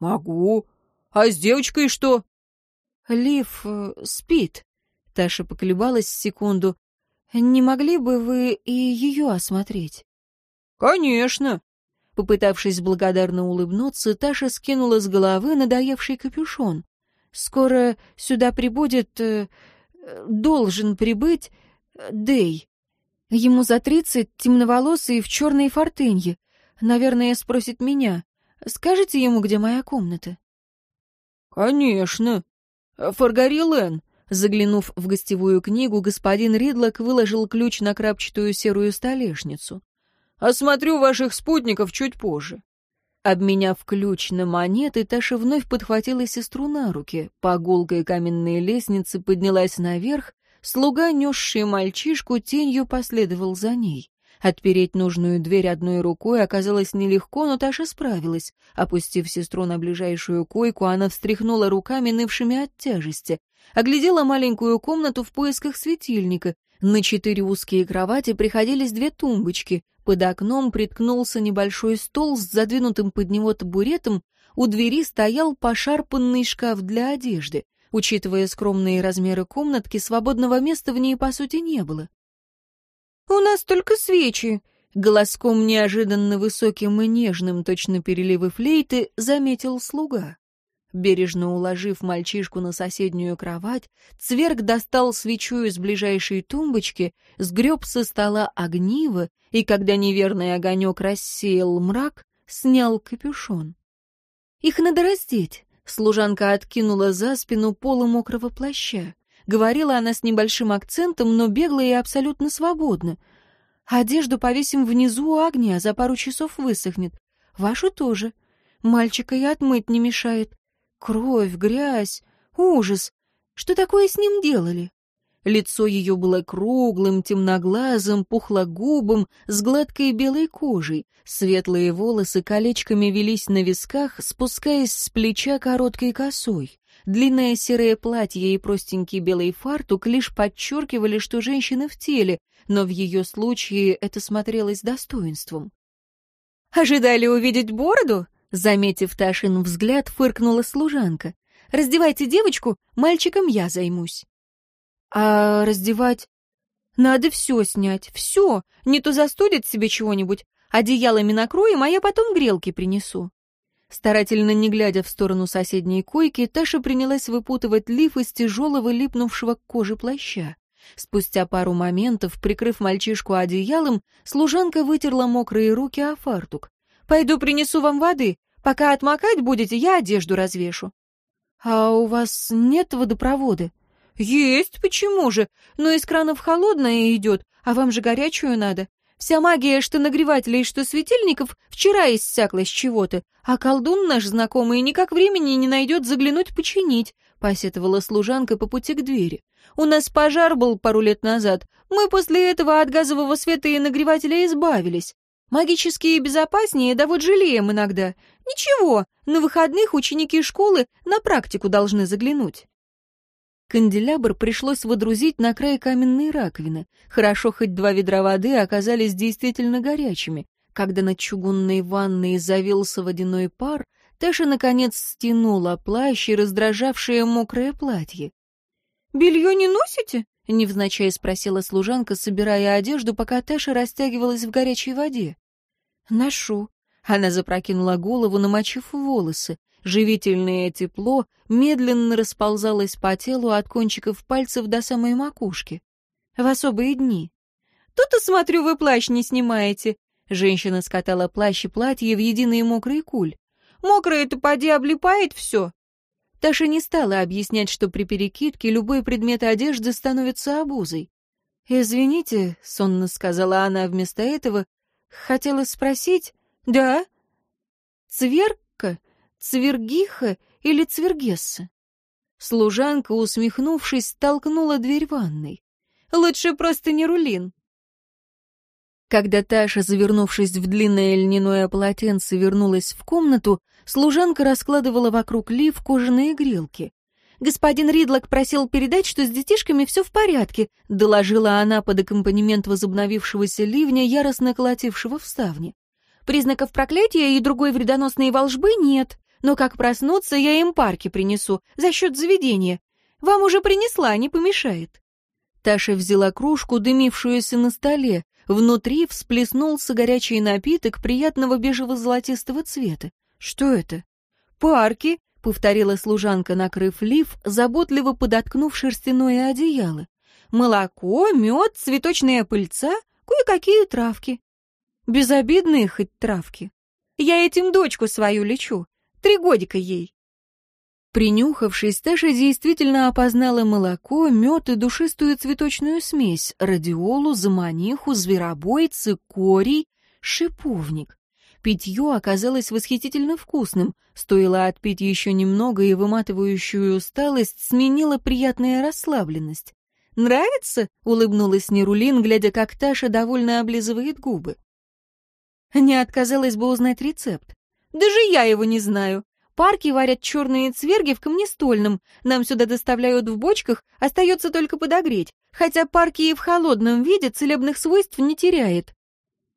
«Могу. А с девочкой что?» Лиф э, спит». Таша поколебалась секунду. «Не могли бы вы и ее осмотреть?» «Конечно». Попытавшись благодарно улыбнуться, Таша скинула с головы надоевший капюшон. «Скоро сюда прибудет...» э, должен прибыть э, Дэй. Ему за тридцать, темноволосый, в черной фортынье. Наверное, спросит меня. Скажите ему, где моя комната?» «Конечно. Фаргари Лен». Заглянув в гостевую книгу, господин Ридлок выложил ключ на крапчатую серую столешницу. «Осмотрю ваших спутников чуть позже. Обменяв ключ на монеты, Таша вновь подхватила сестру на руки. По гулкой каменной лестнице поднялась наверх, слуга, несший мальчишку, тенью последовал за ней. Отпереть нужную дверь одной рукой оказалось нелегко, но Таша справилась. Опустив сестру на ближайшую койку, она встряхнула руками, нывшими от тяжести. Оглядела маленькую комнату в поисках светильника. На четыре узкие кровати приходились две тумбочки. Под окном приткнулся небольшой стол с задвинутым под него табуретом, у двери стоял пошарпанный шкаф для одежды. Учитывая скромные размеры комнатки, свободного места в ней, по сути, не было. «У нас только свечи», — голоском неожиданно высоким и нежным, точно переливы флейты, заметил слуга. Бережно уложив мальчишку на соседнюю кровать, Цверк достал свечу из ближайшей тумбочки, сгреб со стола огниво и, когда неверный огонек рассеял мрак, снял капюшон. «Их надо раздеть», — служанка откинула за спину пола мокрого плаща. Говорила она с небольшим акцентом, но бегла и абсолютно свободно. «Одежду повесим внизу у огня, за пару часов высохнет. Вашу тоже. Мальчика и отмыть не мешает. Кровь, грязь, ужас. Что такое с ним делали? Лицо ее было круглым, темноглазым, пухлогубым, с гладкой белой кожей. Светлые волосы колечками велись на висках, спускаясь с плеча короткой косой. Длинное серое платье и простенький белый фартук лишь подчеркивали, что женщина в теле, но в ее случае это смотрелось достоинством. «Ожидали увидеть бороду?» Заметив Ташин взгляд, фыркнула служанка. «Раздевайте девочку, мальчиком я займусь». «А раздевать?» «Надо все снять, все, не то застудит себе чего-нибудь, одеялами накроем, а я потом грелки принесу». Старательно не глядя в сторону соседней койки, Таша принялась выпутывать лиф из тяжелого липнувшего к коже плаща. Спустя пару моментов, прикрыв мальчишку одеялом, служанка вытерла мокрые руки о фартук. «Пойду принесу вам воды. Пока отмокать будете, я одежду развешу. А у вас нет водопровода? Есть, почему же? Но из кранов холодное идет, а вам же горячую надо. Вся магия, что нагревателей, что светильников, вчера иссякла с чего-то, а колдун наш знакомый никак времени не найдет заглянуть починить, — посетовала служанка по пути к двери. У нас пожар был пару лет назад. Мы после этого от газового света и нагревателя избавились. Магические безопаснее, да вот жалеем иногда. Ничего, на выходных ученики школы на практику должны заглянуть. Канделябр пришлось водрузить на край каменной раковины. Хорошо, хоть два ведра воды оказались действительно горячими. Когда над чугунной ванной завелся водяной пар, Тэша, наконец, стянула плащ и раздражавшее мокрое платье. «Белье не носите?» — невзначай спросила служанка, собирая одежду, пока Тэша растягивалась в горячей воде. Ношу. Она запрокинула голову, намочив волосы. Живительное тепло медленно расползалось по телу от кончиков пальцев до самой макушки. В особые дни. «Тут, смотрю, вы плащ не снимаете». Женщина скатала плащ и платье в единый мокрый куль. «Мокрое-то поди облипает все». Таша не стала объяснять, что при перекидке любой предмет одежды становится обузой. «Извините», — сонно сказала она вместо этого Хотела спросить? Да? Цверка? Цвергиха или Цвергесса? Служанка, усмехнувшись, толкнула дверь ванной. Лучше просто не рулин. Когда Таша, завернувшись в длинное льняное полотенце, вернулась в комнату, служанка раскладывала вокруг лиф кожаные грелки. «Господин Ридлок просил передать, что с детишками все в порядке», — доложила она под аккомпанемент возобновившегося ливня, яростно колотившего в ставне. «Признаков проклятия и другой вредоносной волжбы нет, но как проснуться, я им парки принесу, за счет заведения. Вам уже принесла, не помешает». Таша взяла кружку, дымившуюся на столе. Внутри всплеснулся горячий напиток приятного бежево-золотистого цвета. «Что это?» «Парки», повторила служанка, накрыв лиф, заботливо подоткнув шерстяное одеяло. Молоко, мед, цветочная пыльца, кое-какие травки. Безобидные хоть травки. Я этим дочку свою лечу. Три годика ей. Принюхавшись, Таша действительно опознала молоко, мед и душистую цветочную смесь, радиолу, заманиху, зверобой, цикорий, шиповник. Питье оказалось восхитительно вкусным. Стоило отпить еще немного, и выматывающую усталость сменила приятная расслабленность. «Нравится?» — улыбнулась Нерулин, глядя, как Таша довольно облизывает губы. Не отказалась бы узнать рецепт. «Даже я его не знаю. Парки варят черные цверги в камнестольном. Нам сюда доставляют в бочках, остается только подогреть. Хотя парки и в холодном виде целебных свойств не теряет.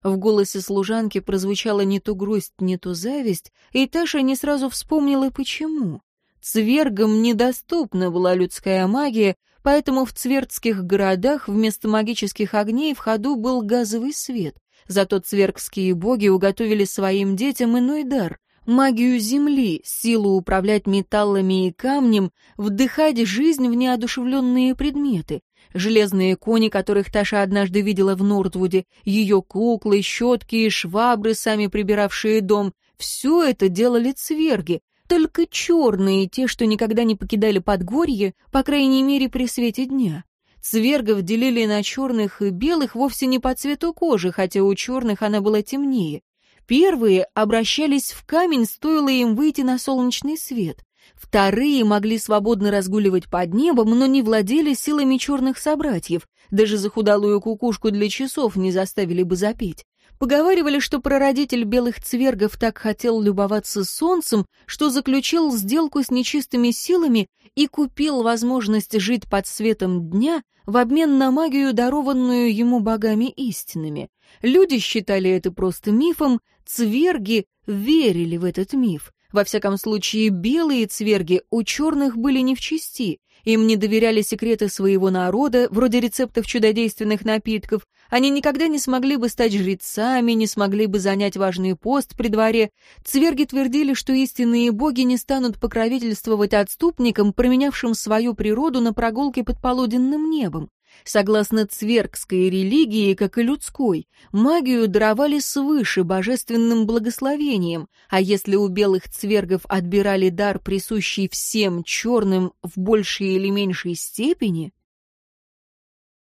В голосе служанки прозвучала не то грусть, не то зависть, и Таша не сразу вспомнила, почему. Цвергам недоступна была людская магия, поэтому в цвергских городах вместо магических огней в ходу был газовый свет. Зато цвергские боги уготовили своим детям иной дар — магию земли, силу управлять металлами и камнем, вдыхать жизнь в неодушевленные предметы. Железные кони, которых Таша однажды видела в Нортвуде, ее куклы, щетки и швабры, сами прибиравшие дом — все это делали цверги. Только черные, те, что никогда не покидали Подгорье, по крайней мере, при свете дня. Цвергов делили на черных и белых вовсе не по цвету кожи, хотя у черных она была темнее. Первые обращались в камень, стоило им выйти на солнечный свет. Вторые могли свободно разгуливать под небом, но не владели силами черных собратьев. Даже захудалую кукушку для часов не заставили бы запеть. Поговаривали, что прародитель белых цвергов так хотел любоваться солнцем, что заключил сделку с нечистыми силами и купил возможность жить под светом дня в обмен на магию, дарованную ему богами истинными. Люди считали это просто мифом, цверги верили в этот миф. Во всяком случае, белые цверги у черных были не в чести. Им не доверяли секреты своего народа, вроде рецептов чудодейственных напитков. Они никогда не смогли бы стать жрецами, не смогли бы занять важный пост при дворе. Цверги твердили, что истинные боги не станут покровительствовать отступникам, променявшим свою природу на прогулки под полуденным небом. Согласно цверкской религии, как и людской, магию даровали свыше божественным благословением, а если у белых цвергов отбирали дар, присущий всем черным в большей или меньшей степени...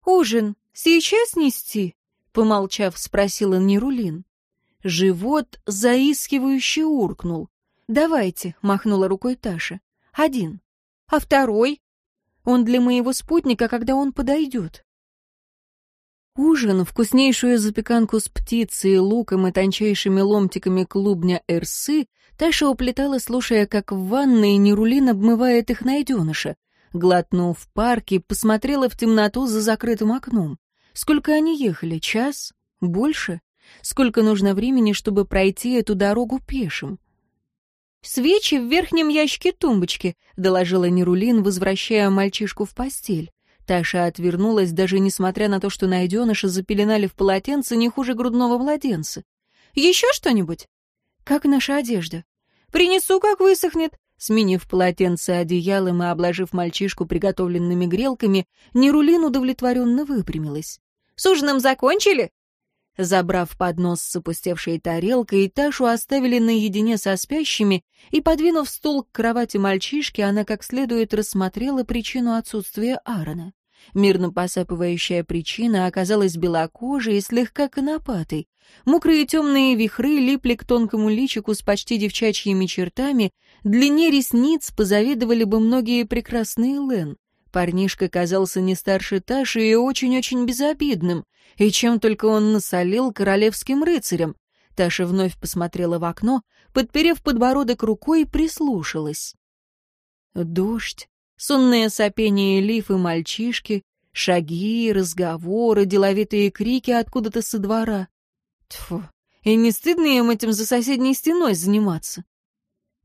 «Ужин сейчас нести?» — помолчав, спросила Нерулин. Живот заискивающе уркнул. «Давайте», — махнула рукой Таша. «Один». «А второй?» Он для моего спутника, когда он подойдет. Ужин, вкуснейшую запеканку с птицей, луком и тончайшими ломтиками клубня эрсы, Таша уплетала, слушая, как в ванной Нерулин обмывает их найденыша. Глотнув парки, посмотрела в темноту за закрытым окном. Сколько они ехали? Час? Больше? Сколько нужно времени, чтобы пройти эту дорогу пешим? «Свечи в верхнем ящике тумбочки», — доложила Нерулин, возвращая мальчишку в постель. Таша отвернулась, даже несмотря на то, что найденыша запеленали в полотенце не хуже грудного младенца. «Еще что-нибудь?» «Как наша одежда?» «Принесу, как высохнет». Сменив полотенце одеялом и обложив мальчишку приготовленными грелками, Нерулин удовлетворенно выпрямилась. «С ужином закончили?» Забрав поднос с опустевшей тарелкой, Ташу оставили наедине со спящими, и, подвинув стул к кровати мальчишки, она как следует рассмотрела причину отсутствия Аарона. Мирно посапывающая причина оказалась белокожей и слегка конопатой. Мокрые темные вихры липли к тонкому личику с почти девчачьими чертами, длине ресниц позавидовали бы многие прекрасные Лэн. Парнишка казался не старше Таши и очень-очень безобидным. И чем только он насолил королевским рыцарям. Таша вновь посмотрела в окно, подперев подбородок рукой, прислушалась. Дождь, сонное сопение лиф и мальчишки, шаги, разговоры, деловитые крики откуда-то со двора. Тьфу, и не стыдно им этим за соседней стеной заниматься?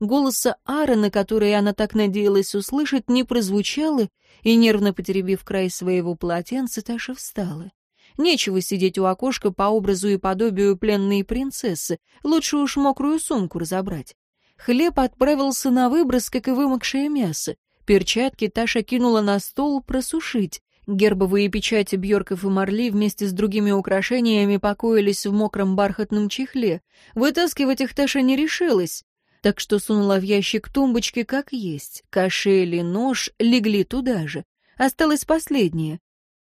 Голоса Аарона, который она так надеялась услышать, не прозвучало, и, нервно потеребив край своего полотенца, Таша встала. Нечего сидеть у окошка по образу и подобию пленной принцессы, лучше уж мокрую сумку разобрать. Хлеб отправился на выброс, как и вымокшее мясо. Перчатки Таша кинула на стол просушить. Гербовые печати Бьорков и Марли вместе с другими украшениями покоились в мокром бархатном чехле. Вытаскивать их Таша не решилась так что сунула в ящик тумбочки как есть. Кошель и нож легли туда же. Осталось последнее.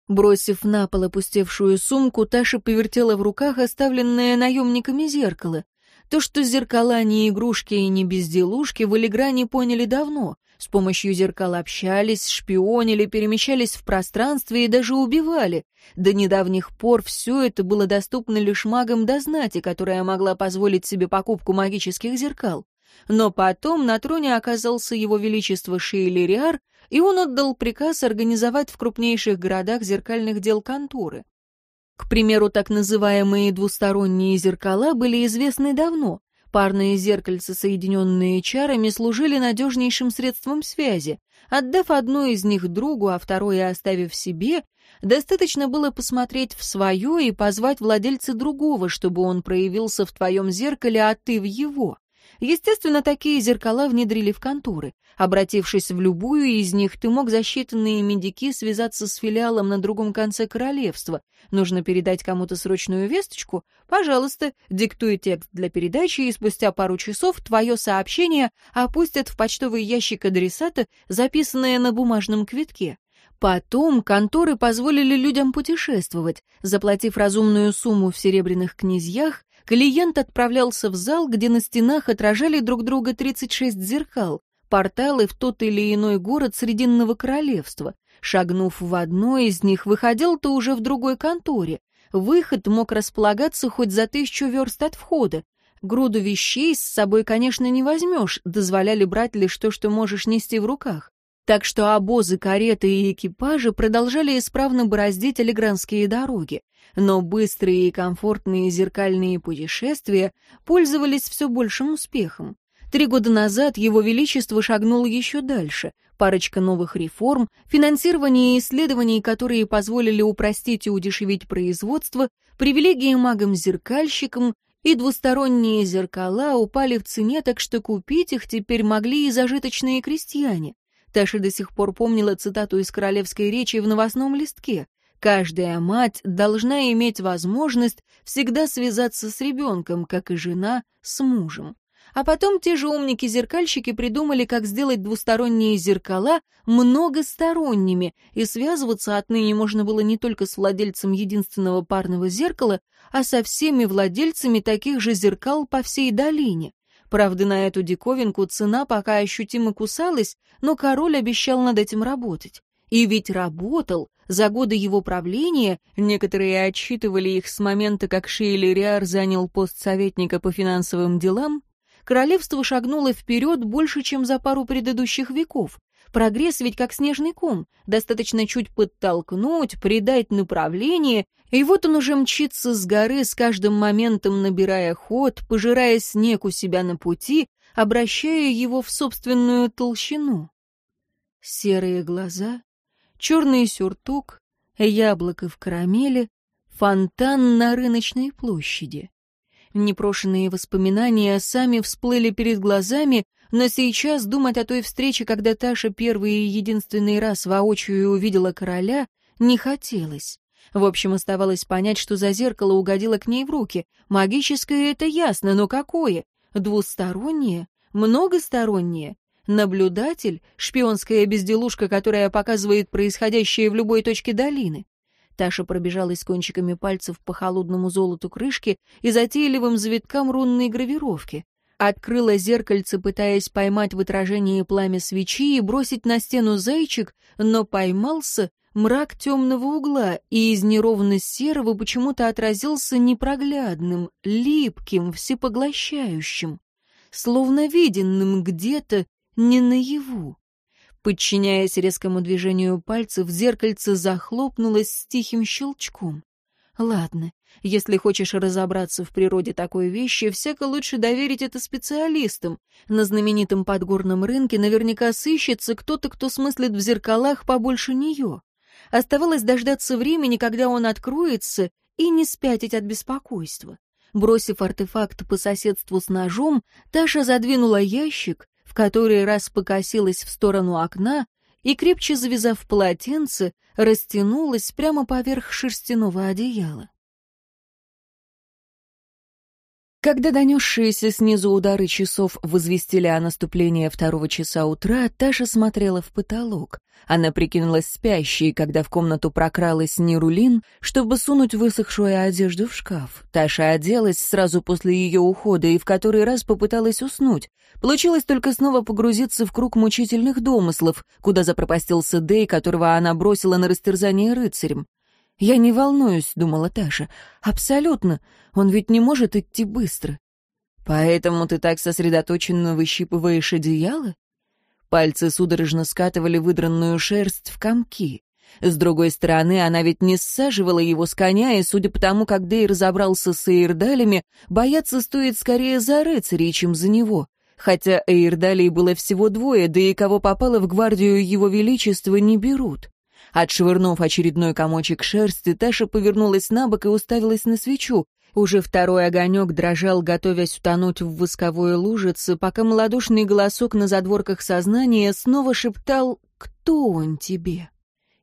Бросив на пол опустевшую сумку, Таша повертела в руках оставленное наемниками зеркало. То, что зеркала не игрушки и не безделушки, в Элигране поняли давно. С помощью зеркал общались, шпионили, перемещались в пространстве и даже убивали. До недавних пор все это было доступно лишь магам до знати, которая могла позволить себе покупку магических зеркал. Но потом на троне оказался его величество Шейлериар, и он отдал приказ организовать в крупнейших городах зеркальных дел конторы. К примеру, так называемые двусторонние зеркала были известны давно. Парные зеркальца, соединенные чарами, служили надежнейшим средством связи. Отдав одно из них другу, а второе оставив себе, достаточно было посмотреть в свое и позвать владельца другого, чтобы он проявился в твоем зеркале, а ты в его. Естественно, такие зеркала внедрили в конторы. Обратившись в любую из них, ты мог за считанные медики связаться с филиалом на другом конце королевства. Нужно передать кому-то срочную весточку? Пожалуйста, диктуй текст для передачи, и спустя пару часов твое сообщение опустят в почтовый ящик адресата, записанное на бумажном квитке. Потом конторы позволили людям путешествовать. Заплатив разумную сумму в серебряных князьях, Клиент отправлялся в зал, где на стенах отражали друг друга 36 зеркал, порталы в тот или иной город Срединного Королевства. Шагнув в одно из них, выходил то уже в другой конторе. Выход мог располагаться хоть за тысячу верст от входа. Груду вещей с собой, конечно, не возьмешь, дозволяли брать лишь то, что можешь нести в руках так что обозы, кареты и экипажи продолжали исправно бороздить элегранские дороги, но быстрые и комфортные зеркальные путешествия пользовались все большим успехом. Три года назад Его Величество шагнуло еще дальше. Парочка новых реформ, финансирование исследований, которые позволили упростить и удешевить производство, привилегии магам-зеркальщикам и двусторонние зеркала упали в цене, так что купить их теперь могли и зажиточные крестьяне. Таша до сих пор помнила цитату из королевской речи в новостном листке. «Каждая мать должна иметь возможность всегда связаться с ребенком, как и жена с мужем». А потом те же умники-зеркальщики придумали, как сделать двусторонние зеркала многосторонними, и связываться отныне можно было не только с владельцем единственного парного зеркала, а со всеми владельцами таких же зеркал по всей долине. Правда, на эту диковинку цена пока ощутимо кусалась, но король обещал над этим работать. И ведь работал. За годы его правления некоторые отчитывали их с момента, как Шейли Риар занял пост советника по финансовым делам, королевство шагнуло вперед больше, чем за пару предыдущих веков. Прогресс ведь как снежный ком. Достаточно чуть подтолкнуть, придать направление, и вот он уже мчится с горы, с каждым моментом набирая ход, пожирая снег у себя на пути, обращая его в собственную толщину. Серые глаза, черный сюртук, яблоко в карамели, фонтан на рыночной площади. Непрошенные воспоминания сами всплыли перед глазами, но сейчас думать о той встрече, когда Таша первый и единственный раз воочию увидела короля, не хотелось. В общем, оставалось понять, что за зеркало угодило к ней в руки. Магическое — это ясно, но какое? Двустороннее? Многостороннее? Наблюдатель? Шпионская безделушка, которая показывает происходящее в любой точке долины? Таша пробежалась кончиками пальцев по холодному золоту крышки и затейливым завиткам рунной гравировки открыла зеркальце, пытаясь поймать в отражении пламя свечи и бросить на стену зайчик, но поймался мрак темного угла, и из неровно серого почему-то отразился непроглядным, липким, всепоглощающим, словно виденным где-то не наяву. Подчиняясь резкому движению пальцев, зеркальце захлопнулось с тихим щелчком. Ладно, если хочешь разобраться в природе такой вещи, всяко лучше доверить это специалистам. На знаменитом подгорном рынке наверняка сыщется кто-то, кто смыслит в зеркалах побольше нее. Оставалось дождаться времени, когда он откроется, и не спятить от беспокойства. Бросив артефакт по соседству с ножом, Таша задвинула ящик, в который раз покосилась в сторону окна и, крепче завязав полотенце, растянулась прямо поверх шерстяного одеяла. Когда донесшиеся снизу удары часов возвестили о наступлении второго часа утра, Таша смотрела в потолок. Она прикинулась спящей, когда в комнату прокралась Нирулин, чтобы сунуть высохшую одежду в шкаф. Таша оделась сразу после ее ухода и в который раз попыталась уснуть. Получилось только снова погрузиться в круг мучительных домыслов, куда запропастился Дей, которого она бросила на растерзание рыцарем. Я не волнуюсь, думала Таша. Абсолютно. Он ведь не может идти быстро. Поэтому ты так сосредоточенно выщипываешь одеяло? Пальцы судорожно скатывали выдранную шерсть в комки. С другой стороны, она ведь не саживала его с коня, и, судя по тому, как Дей разобрался с Эйрдалями, бояться стоит скорее за рыцарей, чем за него. Хотя Эйрдалей было всего двое, да и кого попало в гвардию его величества не берут. Отшвырнув очередной комочек шерсти, Таша повернулась на бок и уставилась на свечу. Уже второй огонек дрожал, готовясь утонуть в восковой лужице, пока малодушный голосок на задворках сознания снова шептал «Кто он тебе?»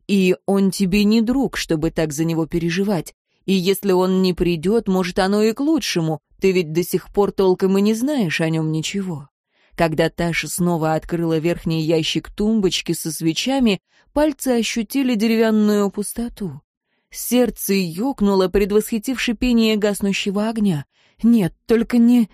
«И он тебе не друг, чтобы так за него переживать. И если он не придет, может, оно и к лучшему. Ты ведь до сих пор толком и не знаешь о нем ничего». Когда Таша снова открыла верхний ящик тумбочки со свечами, пальцы ощутили деревянную пустоту. Сердце ёкнуло, предвосхитив шипение гаснущего огня. «Нет, только не...»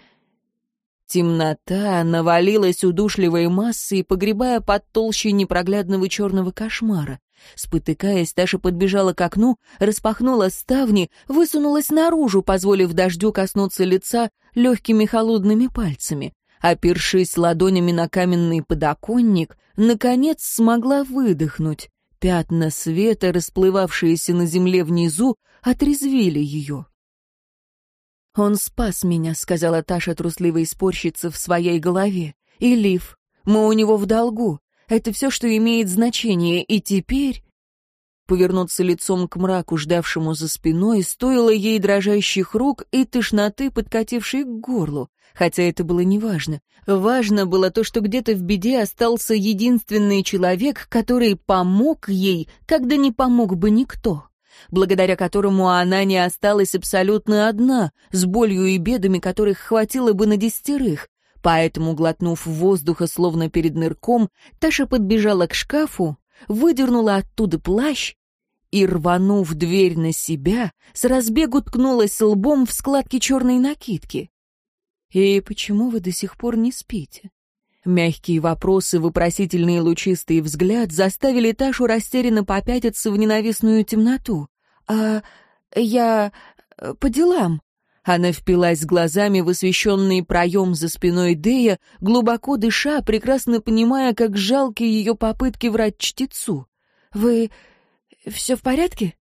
Темнота навалилась удушливой массой, погребая под толщей непроглядного черного кошмара. Спотыкаясь, Таша подбежала к окну, распахнула ставни, высунулась наружу, позволив дождю коснуться лица легкими холодными пальцами. Опершись ладонями на каменный подоконник, наконец смогла выдохнуть. Пятна света, расплывавшиеся на земле внизу, отрезвили ее. «Он спас меня», — сказала Таша трусливой спорщице в своей голове. «И Лив, мы у него в долгу. Это все, что имеет значение, и теперь повернуться лицом к мраку, ждавшему за спиной, стоило ей дрожащих рук и тошноты, подкатившей к горлу. Хотя это было неважно. Важно было то, что где-то в беде остался единственный человек, который помог ей, когда не помог бы никто благодаря которому она не осталась абсолютно одна, с болью и бедами, которых хватило бы на десятерых. Поэтому, глотнув воздуха, словно перед нырком, Таша подбежала к шкафу, выдернула оттуда плащ и, рванув дверь на себя, с разбегу ткнулась лбом в складки черной накидки. «И почему вы до сих пор не спите?» Мягкие вопросы, вопросительные лучистый взгляд заставили Ташу растерянно попятиться в ненавистную темноту. «А я... Э, по делам». Она впилась глазами в освещенный проем за спиной Дея, глубоко дыша, прекрасно понимая, как жалки ее попытки врать чтецу. «Вы все в порядке?»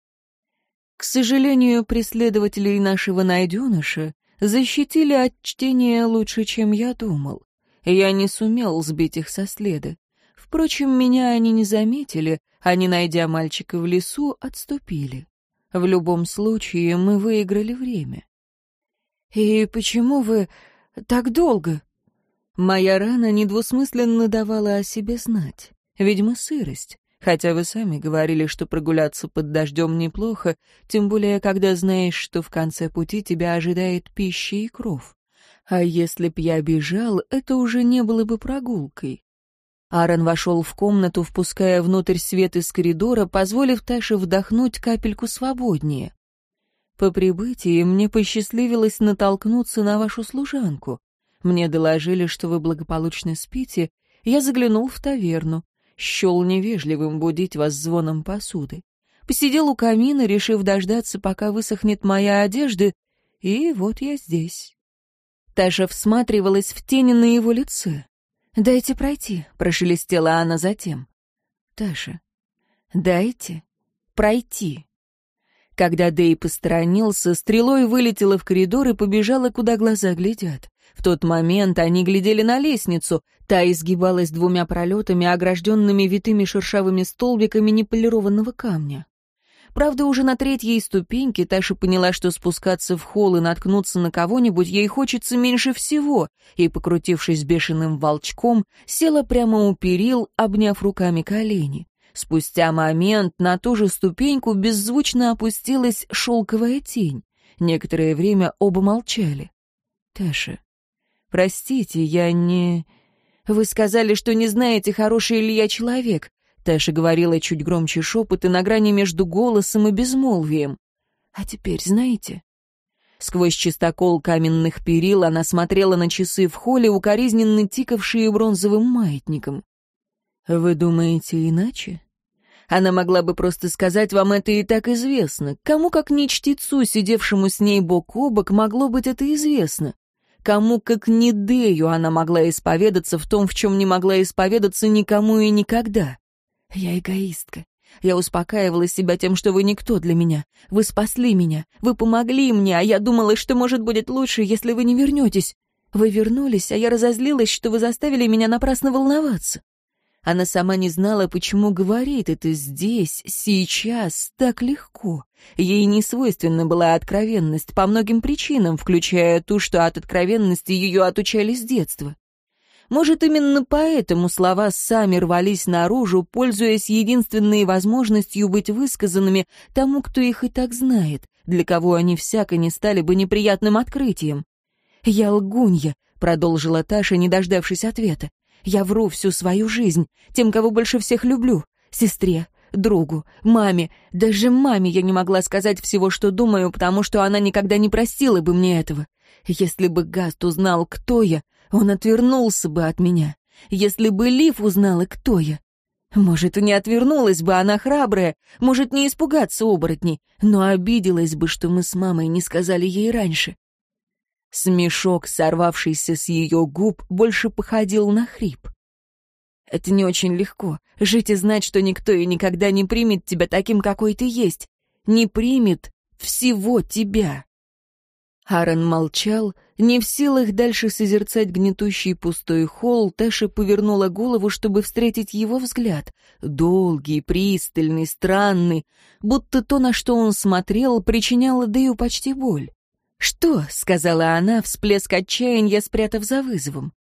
К сожалению, преследователей нашего найденыша защитили от чтения лучше, чем я думал. Я не сумел сбить их со следа. Впрочем, меня они не заметили, Они найдя мальчика в лесу, отступили. В любом случае, мы выиграли время. «И почему вы так долго?» Моя рана недвусмысленно давала о себе знать. Видимо, сырость. Хотя вы сами говорили, что прогуляться под дождем неплохо, тем более, когда знаешь, что в конце пути тебя ожидает пища и кров. А если б я бежал, это уже не было бы прогулкой. Аарон вошел в комнату, впуская внутрь свет из коридора, позволив Таше вдохнуть капельку свободнее. По прибытии мне посчастливилось натолкнуться на вашу служанку. Мне доложили, что вы благополучно спите. Я заглянул в таверну счел невежливым будить вас звоном посуды. Посидел у камина, решив дождаться, пока высохнет моя одежда, и вот я здесь. Таша всматривалась в тени на его лице. «Дайте пройти», — прошелестела она затем. «Таша, дайте пройти». Когда Дэй посторонился, стрелой вылетела в коридор и побежала, куда глаза глядят. В тот момент они глядели на лестницу. Та изгибалась двумя пролетами, огражденными витыми шершавыми столбиками неполированного камня. Правда, уже на третьей ступеньке Таша поняла, что спускаться в холл и наткнуться на кого-нибудь ей хочется меньше всего, и, покрутившись бешеным волчком, села прямо у перил, обняв руками колени. Спустя момент на ту же ступеньку беззвучно опустилась шелковая тень. Некоторое время оба молчали. «Таша, «Простите, я не...» «Вы сказали, что не знаете, хороший ли я человек», — Таша говорила чуть громче шепота на грани между голосом и безмолвием. «А теперь знаете?» Сквозь чистокол каменных перил она смотрела на часы в холле, укоризненно тикавшие бронзовым маятником. «Вы думаете иначе?» Она могла бы просто сказать, вам это и так известно. Кому, как не чтецу, сидевшему с ней бок о бок, могло быть это известно? Кому как не Дею она могла исповедаться в том, в чем не могла исповедаться никому и никогда. Я эгоистка. Я успокаивала себя тем, что вы никто для меня. Вы спасли меня. Вы помогли мне, а я думала, что, может, будет лучше, если вы не вернетесь. Вы вернулись, а я разозлилась, что вы заставили меня напрасно волноваться. Она сама не знала, почему говорит это здесь, сейчас, так легко. Ей не свойственна была откровенность по многим причинам, включая ту, что от откровенности ее отучали с детства. Может, именно поэтому слова сами рвались наружу, пользуясь единственной возможностью быть высказанными тому, кто их и так знает, для кого они всяко не стали бы неприятным открытием. «Я лгунья», — продолжила Таша, не дождавшись ответа. Я вру всю свою жизнь, тем, кого больше всех люблю, сестре, другу, маме. Даже маме я не могла сказать всего, что думаю, потому что она никогда не простила бы мне этого. Если бы Гаст узнал, кто я, он отвернулся бы от меня. Если бы Лив узнала, кто я. Может, не отвернулась бы она храбрая, может, не испугаться оборотней, но обиделась бы, что мы с мамой не сказали ей раньше. Смешок, сорвавшийся с ее губ, больше походил на хрип. «Это не очень легко. Жить и знать, что никто и никогда не примет тебя таким, какой ты есть. Не примет всего тебя». Аарон молчал, не в силах дальше созерцать гнетущий пустой холл, Тэша повернула голову, чтобы встретить его взгляд. Долгий, пристальный, странный, будто то, на что он смотрел, причиняло Дэю почти боль. «Что?» — сказала она, всплеск отчаяния спрятав за вызовом.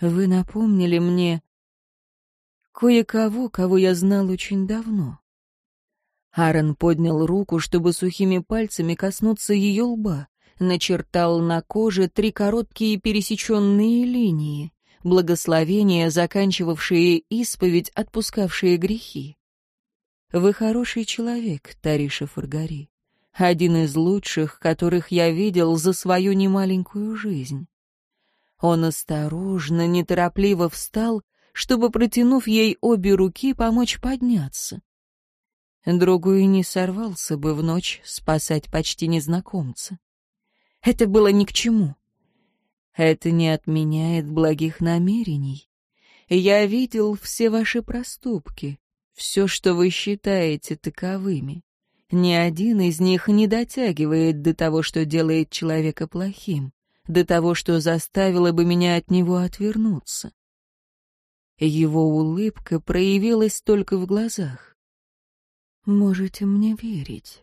«Вы напомнили мне кое-кого, кого я знал очень давно». Аарон поднял руку, чтобы сухими пальцами коснуться ее лба, начертал на коже три короткие пересеченные линии, благословения, заканчивавшие исповедь, отпускавшие грехи. «Вы хороший человек, Тариша Фаргари один из лучших, которых я видел за свою немаленькую жизнь. Он осторожно, неторопливо встал, чтобы, протянув ей обе руки, помочь подняться. Другой не сорвался бы в ночь спасать почти незнакомца. Это было ни к чему. Это не отменяет благих намерений. Я видел все ваши проступки, все, что вы считаете таковыми. Ни один из них не дотягивает до того, что делает человека плохим, до того, что заставило бы меня от него отвернуться. Его улыбка проявилась только в глазах. «Можете мне верить».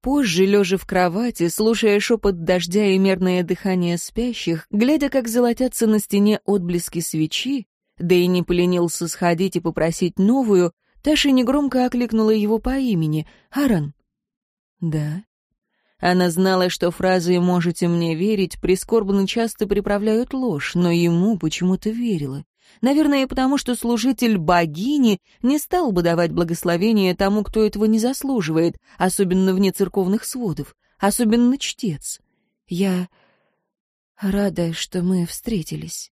Позже, лежа в кровати, слушая шепот дождя и мерное дыхание спящих, глядя, как золотятся на стене отблески свечи, да и не поленился сходить и попросить новую, Таша негромко окликнула его по имени. «Аарон?» «Да». Она знала, что фразы «можете мне верить» прискорбно часто приправляют ложь, но ему почему-то верила. Наверное, потому что служитель богини не стал бы давать благословение тому, кто этого не заслуживает, особенно вне церковных сводов, особенно чтец. Я рада, что мы встретились.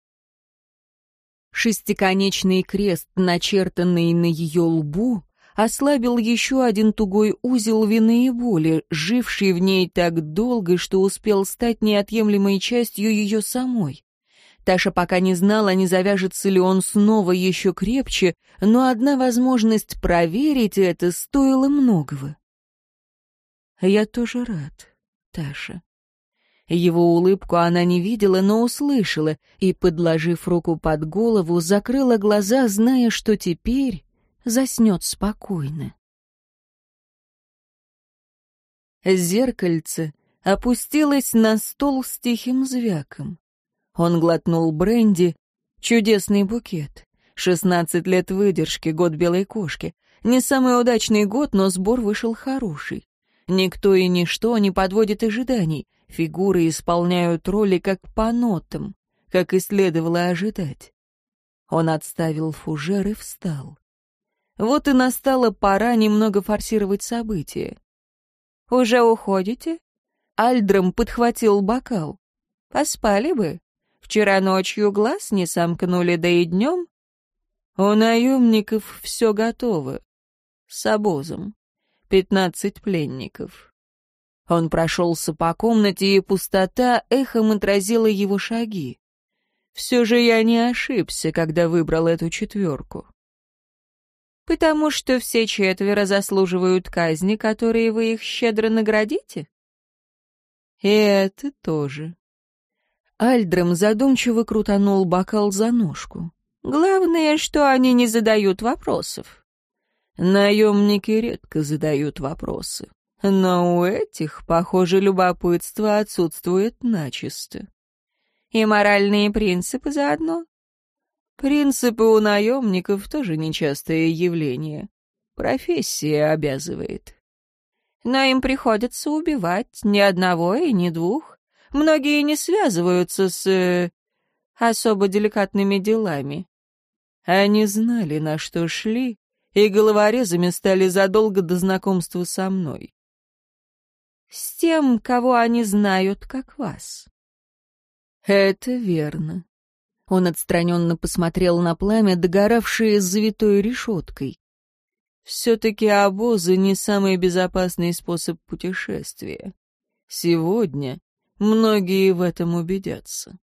Шестиконечный крест, начертанный на ее лбу, ослабил еще один тугой узел вины и боли, живший в ней так долго, что успел стать неотъемлемой частью ее самой. Таша пока не знала, не завяжется ли он снова еще крепче, но одна возможность проверить это стоила многого. «Я тоже рад, Таша», его улыбку она не видела, но услышала, и, подложив руку под голову, закрыла глаза, зная, что теперь заснет спокойно. Зеркальце опустилось на стол с тихим звяком. Он глотнул бренди, чудесный букет. Шестнадцать лет выдержки, год белой кошки. Не самый удачный год, но сбор вышел хороший. Никто и ничто не подводит ожиданий. Фигуры исполняют роли как по нотам, как и следовало ожидать. Он отставил фужер и встал. Вот и настала пора немного форсировать события. «Уже уходите?» Альдром подхватил бокал. «Поспали бы. Вчера ночью глаз не сомкнули, да и днем». «У наемников все готово. С обозом. Пятнадцать пленников. Он прошелся по комнате, и пустота эхом отразила его шаги. Все же я не ошибся, когда выбрал эту четверку. Потому что все четверо заслуживают казни, которые вы их щедро наградите? И это тоже. Альдрам задумчиво крутанул бокал за ножку. Главное, что они не задают вопросов. Наемники редко задают вопросы. Но у этих, похоже, любопытство отсутствует начисто. И моральные принципы заодно. Принципы у наемников тоже нечастое явление. Профессия обязывает. Но им приходится убивать ни одного и ни двух. Многие не связываются с... Э, особо деликатными делами. Они знали, на что шли, и головорезами стали задолго до знакомства со мной с тем, кого они знают, как вас. Это верно. Он отстраненно посмотрел на пламя, догоравшее с завитой решеткой. Все-таки обозы не самый безопасный способ путешествия. Сегодня многие в этом убедятся.